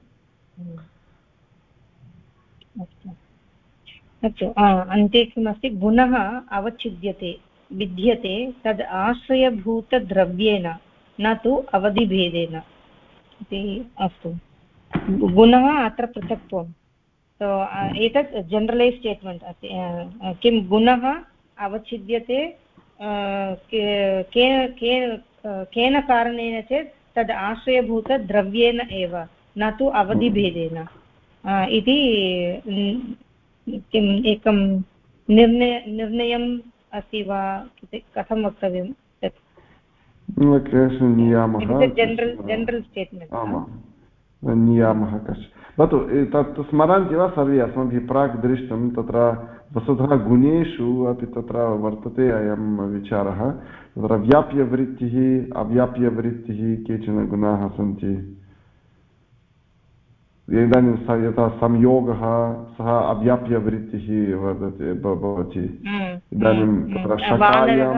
अस्तु अन्ते किमस्ति गुणः अवच्छिद्यते विद्यते तद् आश्रयभूतद्रव्येण न तु अवधिभेदेन इति अस्तु गुणः अत्र पृथक्त्वं सो एतत् जनरलैस् स्टेट्मेण्ट् अस्ति. किं गुणः अवच्छिद्यते केन कारणेन चेत् तद् आश्रयभूतद्रव्येन एव न तु अवधिभेदेन. इति किम् एकं निर्णय निर्णयम् अस्ति वा कथं वक्तव्यं? तत् जनरल् स्टेट्मेण्ट् नियामः कश्चन भवतु तत् स्मरन्ति वा सर्वे अस्माभिः प्राक् दृष्टं तत्र वस्तुतः गुणेषु अपि तत्र वर्तते अयं विचारः तत्र व्याप्यवृत्तिः अव्याप्यवृत्तिः केचन गुणाः सन्ति इदानीं स यथा संयोगः सः अव्याप्यवृत्तिः वदति भवति इदानीं तत्र शकायां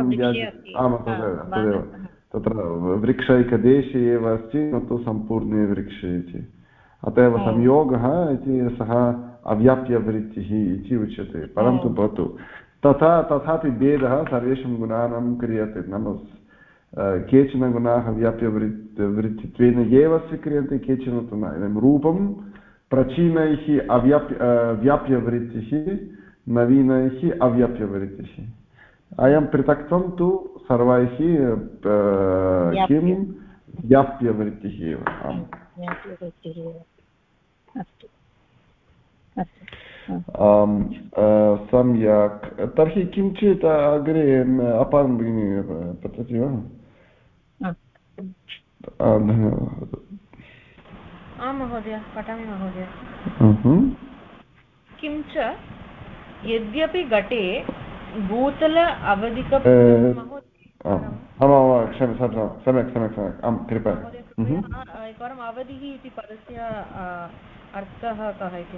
आमां तदेव तदेव तत्र वृक्षैकदेशे एव अस्ति न तु सम्पूर्णे वृक्षे इति। अत एव संयोगः इति सः अव्याप्यवृत्तिः इति उच्यते। परन्तु भवतु तथा तथापि भेदः सर्वेषां गुणानां क्रियते। नाम केचन गुणाः व्याप्यवृत् वृत्तित्वेन एव स्वीक्रियन्ते केचन तु न। इदानीं रूपं प्रचीनैः अव्याप्य व्याप्यवृत्तिः नवीनैः अव्याप्यवृत्तिः। अयं पृथक्त्वं तु सर्वैः किं व्याप्यवृत्तिः एव आम् सम्यक् तर्हि किञ्चित् अग्रे अपां भगिनी पतति वा धन्यवादः आं महोदय पठामि महोदय किञ्च यद्यपि घटे भूतल अवधिक आमां। सम्यक् सम्यक् सम्यक् आं कृपया। एकवारम् अवधिः इति पदस्य अर्थः कः इति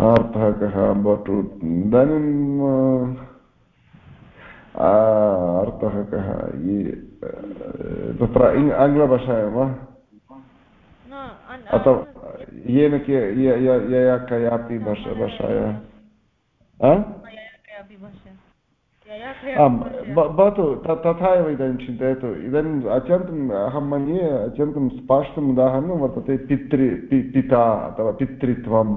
अर्थः कः भवतु इदानीं अर्थः कः? तत्र आङ्ग्लभाषायां वा? अथवा येन के यया कयापि भाषा भाषाया। भवतु तथा एव इदानीं चिन्तयतु इदानीम् अत्यन्तम् अहं मन्ये अत्यन्तं स्पष्टम् उदाहरणं वर्तते पितृ पिता अथवा पितृत्वम्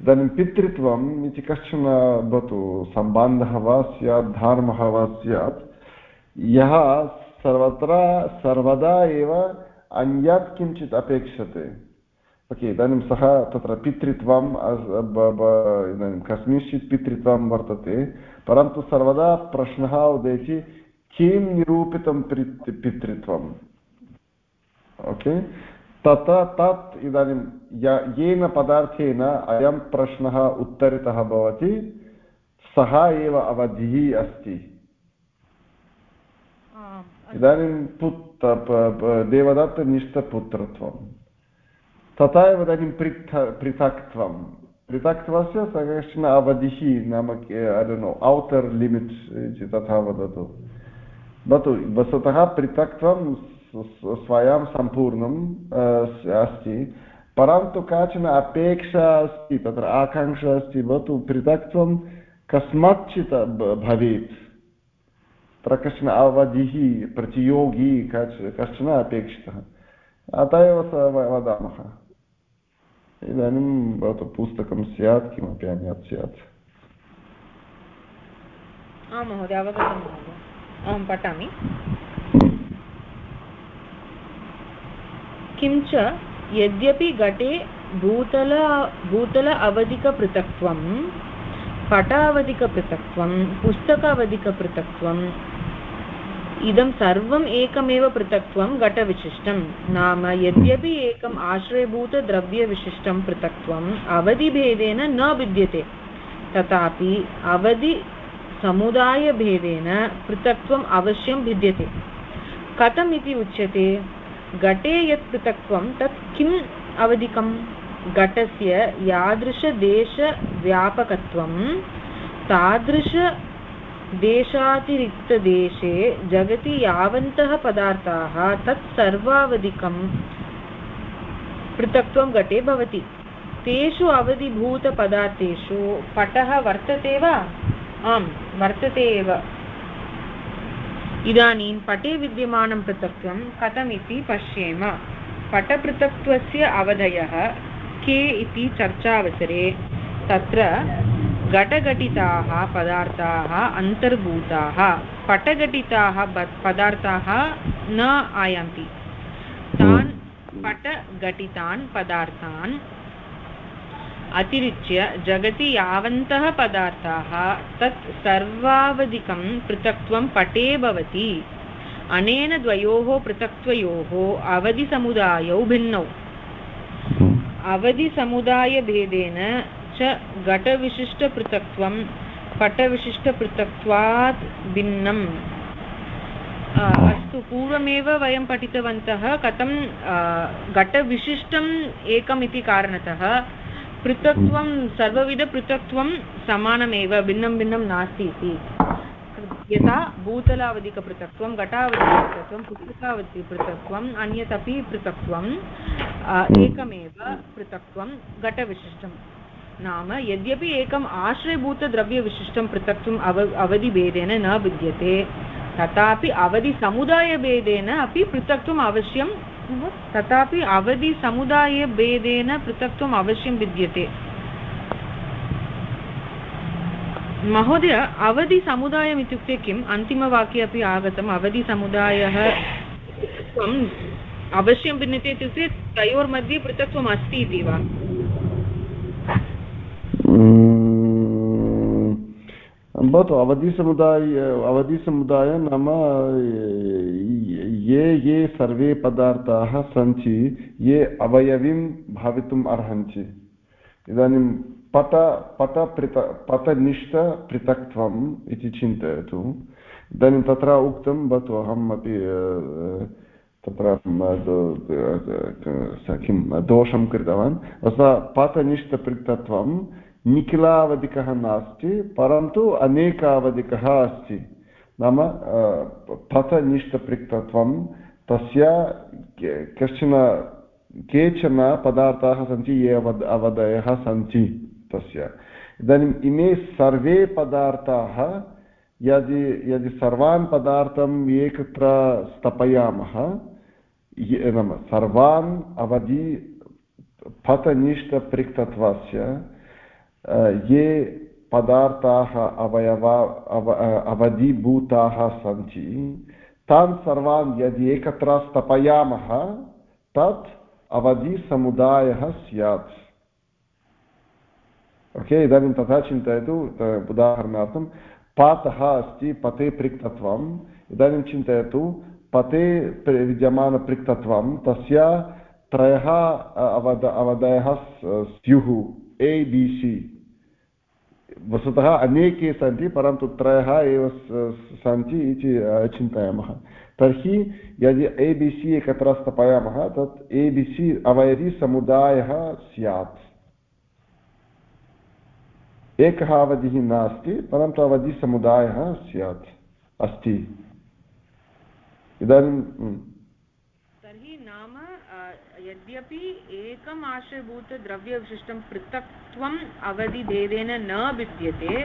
इदानीं पितृत्वम् इति कश्चन भवतु सम्बन्धः वा स्यात् धर्मः वा स्यात् यः सर्वत्र सर्वदा एव अन्यत् किञ्चित् अपेक्षते ओके इदानीं सः तत्र पितृत्वं इदानीं कस्मिंश्चित् पितृत्वं वर्तते परन्तु सर्वदा प्रश्नः उदेति किं निरूपितं पितृत्वम् ओके? तत्र तत् इदानीं येन पदार्थेन अयं प्रश्नः उत्तरितः भवति सः एव अवधिः अस्ति। इदानीं पुत् देवदत्तनिष्ठपुत्रत्वं। तथा एव इदानीं पृथ पृथक्त्वं। पृथक्त्वस्य कश्चन अवधिः नाम नो औटर् लिमिट्स् इति तथा वदतु भवतु वस्तुतः पृथक्त्वं स्वयं सम्पूर्णम् अस्ति परन्तु काचन अपेक्षा अस्ति तत्र आकाङ्क्षा अस्ति भवतु पृथक्त्वं कस्माच्चित् भवेत् तत्र कश्चन अवधिः प्रतियोगी कश्चन अपेक्षितः अतः एव वदामः इदानीं भवतु पुस्तकं स्यात् किमपि अन्यत् स्यात् आं महोदय अवगतं महोदय अहं पठामि किञ्च यद्यपि घटे भूतल भूतल अवधिकपृथक्त्वं पटावधिकपृथक्त्वं पुस्तकावधिकपृथक्त्वं इदं सर्वम् एकमेव पृथक्त्वं घटविशिष्टं। नाम यद्यपि एकम् आश्रयभूतद्रव्यविशिष्टं पृथक्त्वम् अवधिभेदेन न भिद्यते। तथापि अवधिसमुदायभेदेन पृथक्त्वम् अवश्यं भिद्यते। कथम् उच्यते? घटे यत् पृथक्त्वं, तत् किम् अवधिकं घटस्य यादृशदेशव्यापकत्वं, तादृश देशातिरिक्तदेशे जगति यावन्तः पदार्थाः तत् सर्वावधिकं पृथक्त्वं घटे भवति। तेषु अवधिभूतपदार्थेषु पटः वर्तते वा? आम्, वर्तते एव। इदानीं पटे विद्यमानं पृथक्त्वं कथमिति पश्येम। पटपृथक्त्वस्य अवधयः के इति चर्चावसरे। तत्र घटघटिताः पदार्थाः अन्तर्भूताः। पटघटिताः पदार्थाः न आयान्ति। तान् पटघटितान् पदार्थान् अतिरिच्य जगति यावन्तः पदार्थाः तत् सर्वावधिकं पृथक्त्वं पटे भवति। अनेन द्वयोः पृथक्त्वयोः अवधिसमुदायौ भिन्नौ। अवधिसमुदायभेदेन च घटविशिष्टपृथक्त्वं, पटविशिष्टपृथक्त्वात् भिन्नम्। अस्तु, पूर्वमेव वयं पठितवन्तः कथं घटविशिष्टम् एकम् इति कारणतः पृथक्त्वं, सर्वविधपृथक्त्वं समानमेव, भिन्नं भिन्नं नास्ति इति। यथा भूतलावधिकपृथक्त्वं, घटावधिकपृथक्त्वं पुस्तकावधिपृथक्त्वम् अन्यत् पृथक्त्वम् एकमेव पृथक्त्वं घटविशिष्टं नाम, यद्यपि एकम् आश्रयभूतद्रव्यविशिष्टं पृथक्त्वम् अव, अवधिभेदेन न विद्यते तथापि अवधिसमुदायभेदेन अपि पृथक्त्वम् अवश्यं तथापि अवधिसमुदायभेदेन पृथक्त्वम् अवश्यं विद्यते महोदय अवधिसमुदायम् इत्युक्ते किम्? अन्तिमवाक्ये अपि आगतम्, अवधिसमुदायः अवश्यं भिन्नते इत्युक्ते तयोर्मध्ये पृथक्त्वम् अस्ति इति वा? भवतु अवधिसमुदाय अवधिसमुदाय नाम ये ये सर्वे पदार्थाः सन्ति ये अवयवीं भवितुम् अर्हन्ति इदानीं पट पटपृत पटनिष्ठपृथक्त्वम् इति चिन्तयतु इदानीं तत्र उक्तं भवतु अहम् अपि तत्र किं दोषं कृतवान् पटनिष्ठपृथक्त्वं निखिलावधिकः नास्ति, परन्तु अनेकावधिकः अस्ति। नाम पथनिष्ठपृक्तत्वं तस्य कश्चन, केचन पदार्थाः सन्ति, ये अवद अवधयः सन्ति तस्य। इदानीम् इमे सर्वे पदार्थाः, यदि यदि सर्वान् पदार्थम् एकत्र स्थापयामः नाम सर्वान् अवधि पथनिष्ठपृक्तत्वस्य ये पदार्थाः अवयवा, अव अवधिभूताः सन्ति। तान् सर्वान् यदि एकत्र स्थापयामः, तत् अवधिसमुदायः स्यात्। ओके, इदानीं तथा चिन्तयतु उदाहरणार्थं, पातः अस्ति, पते पृक्तत्वम् इदानीं चिन्तयतु, पते विद्यमानपृक्तत्वं तस्य त्रयः अवद अवधयः स्युः। ए बि सि वस्तुतः अनेके सन्ति, परन्तु त्रयः एव सन्ति इति चिन्तयामः। तर्हि यदि ए बि सि एकत्र स्थापयामः, तत् ए बि सि अवयविसमुदायः स्यात्। एकः अवधिः नास्ति, परन्तु अवधिसमुदायः स्यात्, अस्ति। इदानीं यद्यपि एकम् आश्रयभूतद्रव्यविशिष्टं पृथक्त्वम् अवधिभेदेन न विद्यते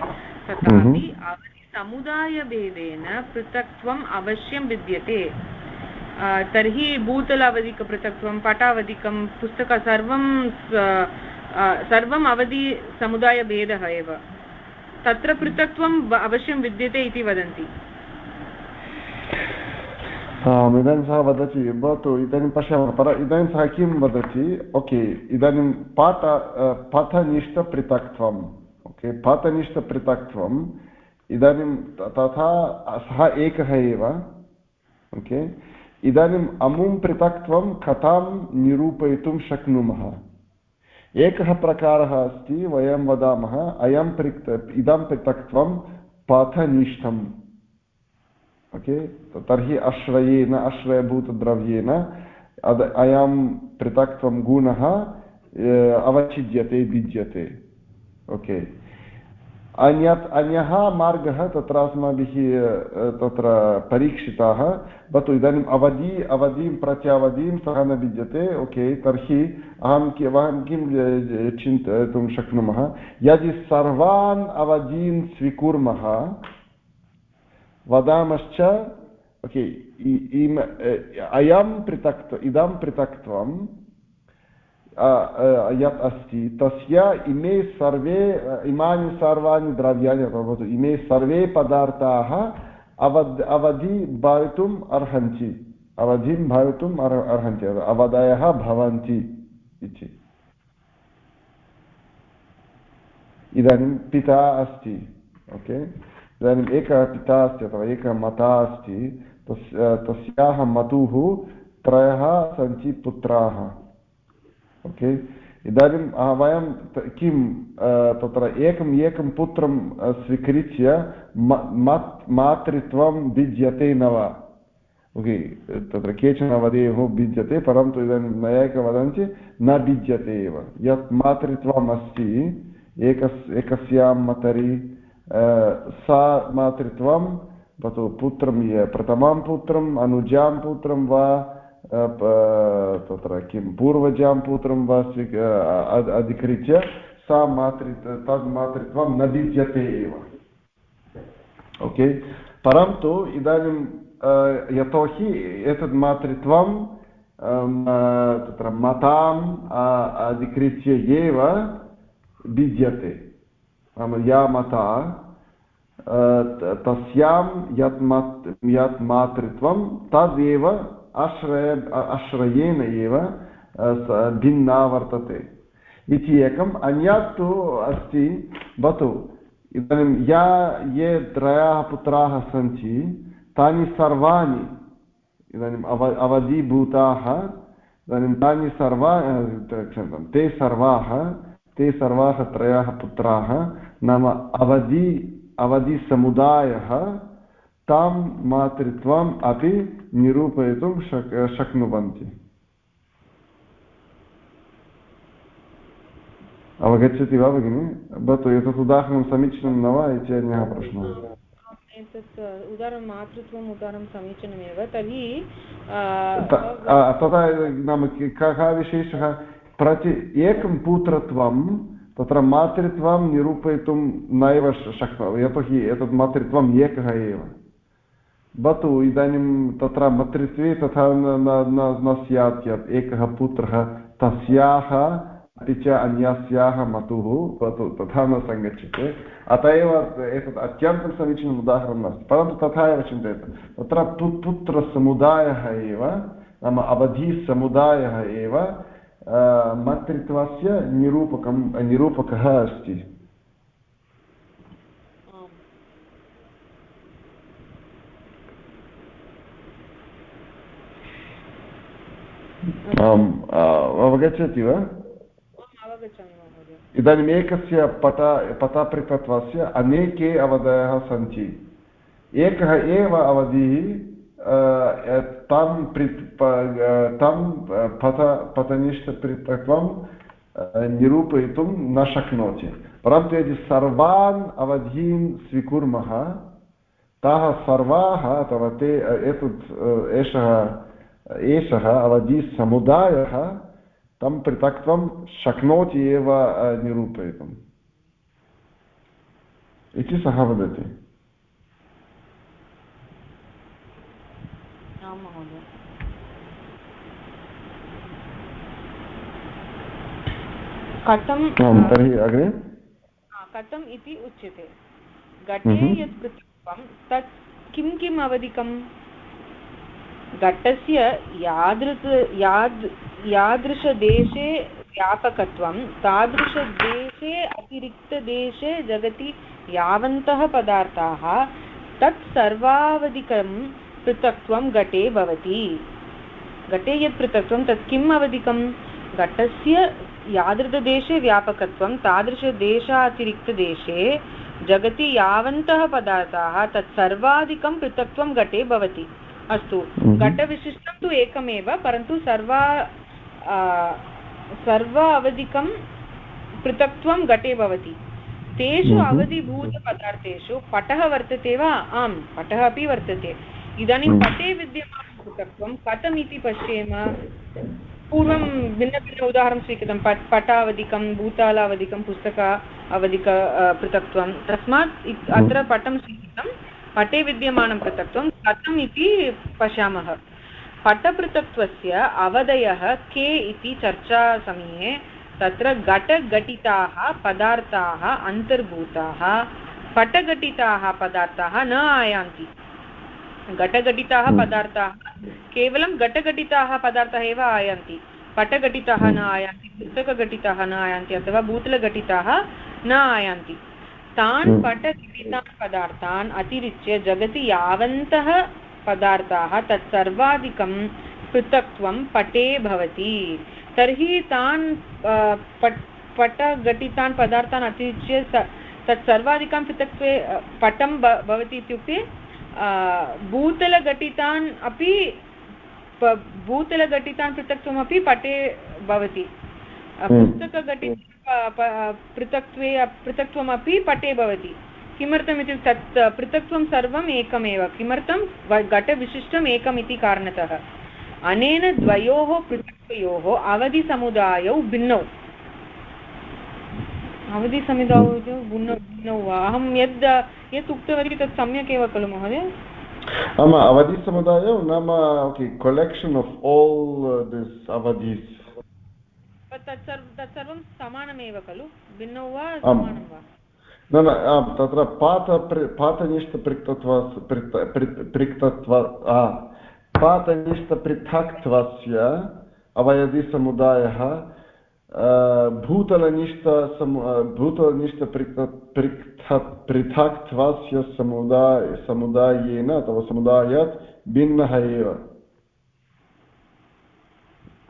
तथापि अवधिसमुदायभेदेन पृथक्त्वम् अवश्यं विद्यते तर्हि भूतलावधिकपृथक्त्वं पटावधिकं पुस्तक सर्वं सर्वम् अवधिसमुदायभेदः एव। तत्र पृथक्त्वम् अवश्यं विद्यते इति वदन्ति। इदानीं सः वदति भवतु इदानीं पश्यामः पर इदानीं सः किं वदति ओके इदानीं पाठ पथनिष्ठपृथक्त्वम् ओके पाठनिष्ठपृथक्त्वम् इदानीं तथा सः एकः एव ओके इदानीम् अमुं पृथक्त्वं कथां निरूपयितुं शक्नुमः एकः प्रकारः अस्ति वयं वदामः अयं पृक् इदं पृथक्त्वं पथनिष्ठम् ओके तर्हि अश्रयेन अश्रयभूतद्रव्येन अद अयं पृथक्त्वं गुणः अवच्छिद्यते भिद्यते ओके अन्यत् अन्यः मार्गः तत्र अस्माभिः तत्र परीक्षिताः भवतु इदानीम् अवधि अवधिं प्रत्यवधिं सः न विद्यते ओके तर्हि अहं अहं किं चिन्तयितुं शक्नुमः यदि सर्वान् अवधीन् स्वीकुर्मः वदामश्च, ओके अयं पृथक् इदं पृथक्त्वं यत् अस्ति, तस्य इमे सर्वे, इमानि सर्वाणि द्रव्याणि भवतु, इमे सर्वे पदार्थाः अवद्, अवधि भवितुम् अर्हन्ति, अवधिं भवितुम् अर्, अर्हन्ति अवधयः भवन्ति इति। इदानीं पिता अस्ति, ओके? इदानीम् एकः पिता अस्ति, अथवा एकः माता अस्ति। तस्य तस्याः मतुः त्रयः सन्ति पुत्राः। ओके? इदानीं वयं किं तत्र एकम्, एकं पुत्रं स्वीकृत्य मातृत्वं भिद्यते न वा? ओके? तत्र केचन वदेयुः भिद्यते परन्तु इदानीं नैयायिक वदन्ति, न भिद्यते एव। यत् मातृत्वम् अस्ति एकस्, एकस्यां मतरि सा मातृत्वं भवतु पुत्रं प्रथमं पुत्रम् अनुजां पुत्रं वा तत्र किं पूर्वजां पुत्रं वा स्वी अधिकृत्य सा मातृ तद् मातृत्वं न भिद्यते एव ओके परन्तु इदानीं यतोहि एतद् मातृत्वं तत्र मताम् अधिकृत्य एव भिद्यते या मता तस्यां यत् मत् यत् मातृत्वं तदेव आश्रय आश्रयेण एव भिन्ना वर्तते इति एकम् अन्यत् तु अस्ति भवतु इदानीं या ये त्रयः पुत्राः सन्ति तानि सर्वाणि इदानीम् अव अवधिभूताः इदानीं तानि सर्वा क्षम्यतां ते सर्वाः ते सर्वाः त्रयः पुत्राः नाम अवधि अवधिसमुदायः तां मातृत्वम् अपि निरूपयितुं शक् शक्नुवन्ति। अवगच्छति वा भगिनि? भवतु एतत् उदाहरणं समीचीनं न वा इति अन्यः प्रश्नः? एतत् उदाहरणं मातृत्वम् उदाहरणं समीचीनमेव। तर्हि तथा नाम कः विशेषः? प्रति एकं पुत्रत्वं तत्र मातृत्वं निरूपयितुं नैव शक्नोति यतोहि एतत् मातृत्वम् एकः एव भवतु इदानीं तत्र मातृत्वे तथा न स्यात् यत् एकः पुत्रः तस्याः अपि च अन्यस्याः मतुः भवतु तथा न सङ्गच्छते अत एव एतत् अत्यन्तं समीचीनम् उदाहरणम् अस्ति परन्तु तथा एव चिन्तयतु तत्र पुत्रसमुदायः एव नाम अवधिसमुदायः एव मत्रित्वस्य निरूपकं निरूपकः अस्ति अवगच्छति वा इदानीम् एकस्य पट पटपृथत्वस्य अनेके अवधयः सन्ति एकः एव अवधिः तं तं पत पतनिष्ठपृथक्त्वं निरूपयितुं न शक्नोति परन्तु यदि सर्वान् अवधीन् स्वीकुर्मः ताः सर्वाः अथवा ते एतत् एषः एषः अवधिसमुदायः तं पृथक्त्वं शक्नोति एव निरूपयितुम् इति सः वदति कथं तर्हि अग्रे। कथम् इति उच्यते। घटे यत् पृथक्त्वं तत् किं किम् अवधिकम्? घटस्य यादृक् याद् यादृशदेशे व्यापकत्वं तादृशदेशे अतिरिक्तदेशे जगति यावन्तः पदार्थाः तत् सर्वावधिकं पृथक्त्वं घटे भवति। घटे यत् पृथक्त्वं तत् किम् अवधिकं? घटस्य यादृशदेशे व्यापकत्वं तादृशदेशातिरिक्तदेशे जगति यावन्तः पदार्थाः तत् सर्वाधिकं पृथक्त्वं घटे भवति। अस्तु हम्म। घटविशिष्टं तु एकमेव परन्तु सर्वा सर्व अवधिकं पृथक्त्वं घटे भवति। तेषु हम्म। अवधिभूतपदार्थेषु पटः वर्तते वा? आम् पटः अपि वर्तते। इदानीं हम्म। पटे विद्यमानं पृथक्त्वं कथम् इति पश्येम। पूर्वं भिन्नभिन्न उदाहरणं स्वीकृतं पट् पटावधिकं भूतालावधिकं पुस्तक अवधिक पृथक्त्वं। तस्मात् अत्र पटं स्वीकृतं। पटे विद्यमानं पृथक्त्वं कथम् इति पश्यामः। पटपृथक्त्वस्य अवधयः के इति चर्चासमये तत्र घटघटिताः पदार्थाः अन्तर्भूताः। पटघटिताः पदार्थाः न आयान्ति। घटघटिताः हम्म। पदार्थाः केवलं घटघटिताः पदार्थाः एव आयान्ति पटघटिताः न आयान्ति पुस्तकघटिताः न आयान्ति अथवा भूतलघटिताः न आयान्ति तान् हम्म। पटघटितान् पदार्थान् अतिरिच्य जगति यावन्तः पदार्थाः तत्सर्वाधिकं पृथक्त्वं पटे भवति तर्हि तान् पट् पटघटितान् पदार्थान् अतिरिच्य तत् सर्वाधिकं पृथक्त्वे पटं भवति इत्युक्ते भूतलघटितान् अपि भूतलघटितान् पृथक्त्वमपि पटे भवति। पुस्तकघटित पृथक्त्वे पृथक्त्वमपि पटे भवति किमर्थमित्युक्ते तत् पृथक्त्वं सर्वम् एकमेव किमर्थं घटविशिष्टम् एकम् इति कारणतः अनेन द्वयोः पृथक्तयोः अवधिसमुदायौ भिन्नौ अवधिसमितौ भिन्नौ वा? अहं यद् यत् उक्तवती तत् सम्यक् एव खलु महोदय। आम् अवधिसमुदायौ नाम okay collection of all this अवधिस्। तत्सर्वं समानमेव खलु? भिन्नौ वा समानं वा? न न तत्र पात पातनिष्ठपृक्तत्वा पृक्तत्व पातनिष्ठपृथक्त्वस्य अवयधिसमुदायः भूतलनिष्ठ भूतलनिष्ठपृक् पृथक्त्वस्य समुदाय समुदायेन अथवा समुदायात् भिन्नः एव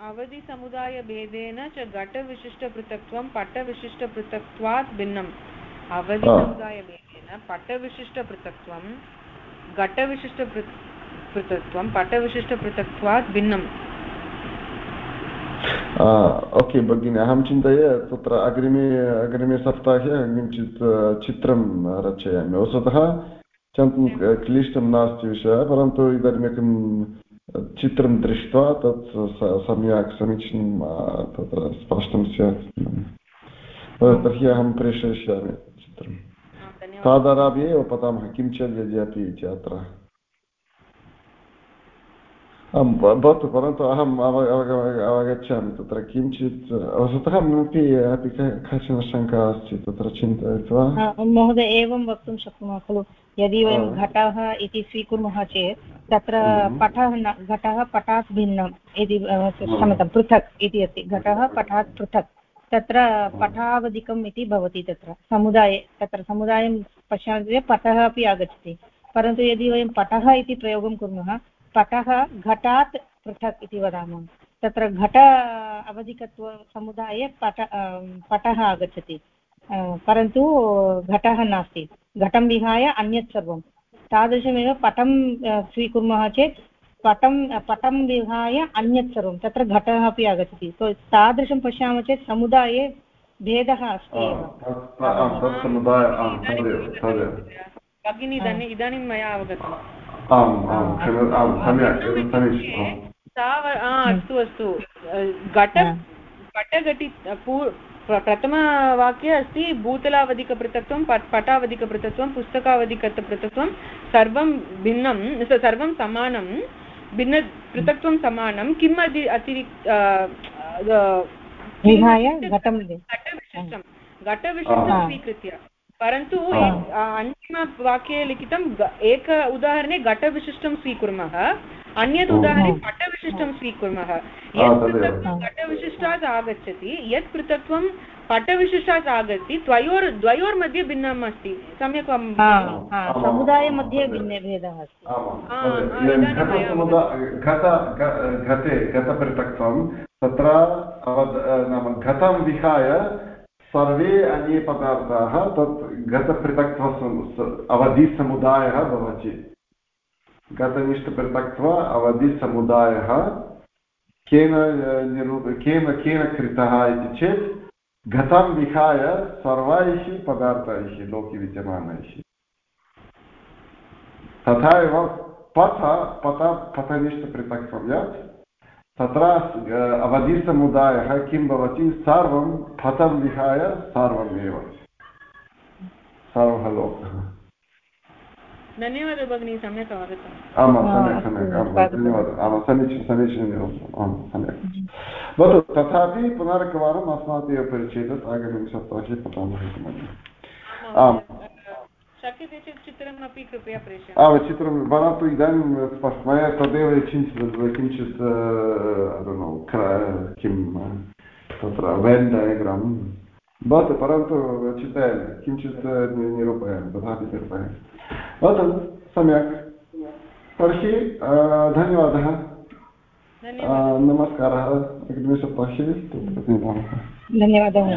अवधिसमुदायभेदेन च घटविशिष्टपृथक्त्वं पटविशिष्टपृथक्त्वात् भिन्नम् अवधिसमुदायभेदेन पटविशिष्टपृथक्त्वं घटविशिष्टपृथक्त्वं पटविशिष्टपृथक्त्वात् भिन्नम् ओके भगिनि अहं चिन्तये तत्र अग्रिमे अग्रिमे सप्ताहे किञ्चित् चित्रं रचयामि। वस्तुतः क्लिष्टं नास्ति विषयः परन्तु इदानीमेकं चित्रं दृष्ट्वा तत् सम्यक् समीचीनं तत्र स्पष्टं स्यात्। तर्हि अहं प्रेषयिष्यामि चित्रं। तादारभ्य एव पठामः किं चर्यते अपि आं भवतु परन्तु अहम् अव अवगच्छामि तत्र किञ्चित् वस्तुतः ममपि अपि काचन शङ्का अस्ति तत्र चिन्तयित्वा। महोदय एवं वक्तुं शक्नुमः खलु? यदि वयं घटः इति स्वीकुर्मः चेत् तत्र हम्म। पठः घटः पटात् भिन्नम् इति क्षम्यतां पृथक् इति अस्ति। घटः पटात् पृथक्। तत्र पठावधिकम् इति भवति तत्र। समुदाये तत्र समुदायं पश्यामः चेत् पटः अपि आगच्छति। परन्तु यदि वयं पटः इति प्रयोगं कुर्मः पटः घटात् पृथक् इति वदामः। तत्र घट अवधिकत्वसमुदाये पट पटः आगच्छति। परन्तु घटः नास्ति। घटं विहाय अन्यत् सर्वं। तादृशमेव पटं स्वीकुर्मः चेत् पटं पटं विहाय अन्यत् सर्वं। तत्र घटः अपि आगच्छति। सो तादृशं पश्यामः चेत् समुदाये भेदः अस्ति भगिनी इदानीं मया अवगतम्। आम् आम् आम् सम्यक् समीचीनं। अस्तु अस्तु। घट पटघटि प्रथमवाक्ये अस्ति भूतलावधिकपृथक्त्वं पटावधिकपृथक्त्वं पुस्तकावधिकपृथक्त्वं सर्वं भिन्नं सर्वं समानं भिन्न पृथक्त्वं समानं किम् अति अतिरिक्त घटविशिष्टं घटविशिष्टं स्वीकृत्य। परन्तु अन्तिमवाक्ये लिखितम् एक उदाहरणे घटविशिष्टं स्वीकुर्मः अन्यत् उदाहरणे पटविशिष्टं स्वीकुर्मः। यत् पृथक्त्वं घटविशिष्टात् आगच्छति यत् पृथक्त्वं पटविशिष्टात् आगच्छति द्वयोर् द्वयोर्मध्ये भिन्नम् अस्ति। सम्यक् समुदायमध्ये भिन्ने भेदः अस्ति। घटे घटपृथक्त्वं तत्र नाम घटं विहाय सर्वे अन्ये पदार्थाः तत् गतपृथक्त्व अवधिसमुदायः भवति। गतनिष्ठपृथक्त्व अवधिसमुदायः केन निरूप केन केन कृतः इति चेत् गतं विहाय सर्वैः पदार्थैः लोके विद्यमानैः तथा एव पथ पथ पथनिष्ठपृथक्त्वं यत् तत्र अवधिसमुदायः किं भवति सर्वं पथं विहाय सर्वमेव सर्वः लोकः धन्यवादः भगिनी सम्यक् अवगतम् आमां सम्यक् सम्यक् आमां धन्यवादः आमां समीचीनं समीचीनम् आं सम्यक् भवतु तथापि पुनरेकवारम् अस्माभिः परिचयः आगामिसप्ताहे पठामः इति मन्ये आम् शक्यते चेत् चित्रमपि कृपया प्रेषय चित्रं भवतु इदानीं मया तदेव किञ्चित् किञ्चित् किं तत्र वेन् डयाग्राम् भवतु परन्तु चिन्तयामि किञ्चित् निरूपयामि तथापि निरूपयामि भवतु सम्यक् तर्हि धन्यवादः नमस्कारः अग्रिमसप्ताहे धन्यवादः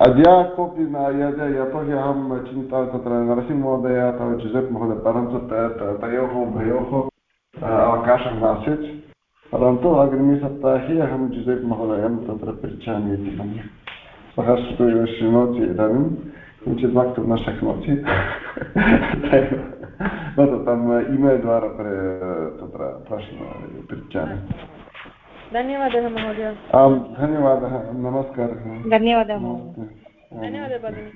अद्य कोऽपि न यद् यतोहि अहं चिन्ता तत्र नरसिंहमहोदय अथवा जुसेप् महोदय परन्तु तयोः उभयोः अवकाशः नासीत् परन्तु अग्रिमसप्ताहे अहं जुसेप् महोदयं तत्र पृच्छामि इति मन्ये सः शृणोति इदानीं किञ्चित् वक्तुं न शक्नोति भवतु तम् द्वारा तत्र प्रश्न पृच्छामि धन्यवादः महोदय। आं धन्यवादः। नमस्कारः। धन्यवादः धन्यवादः भगिनि।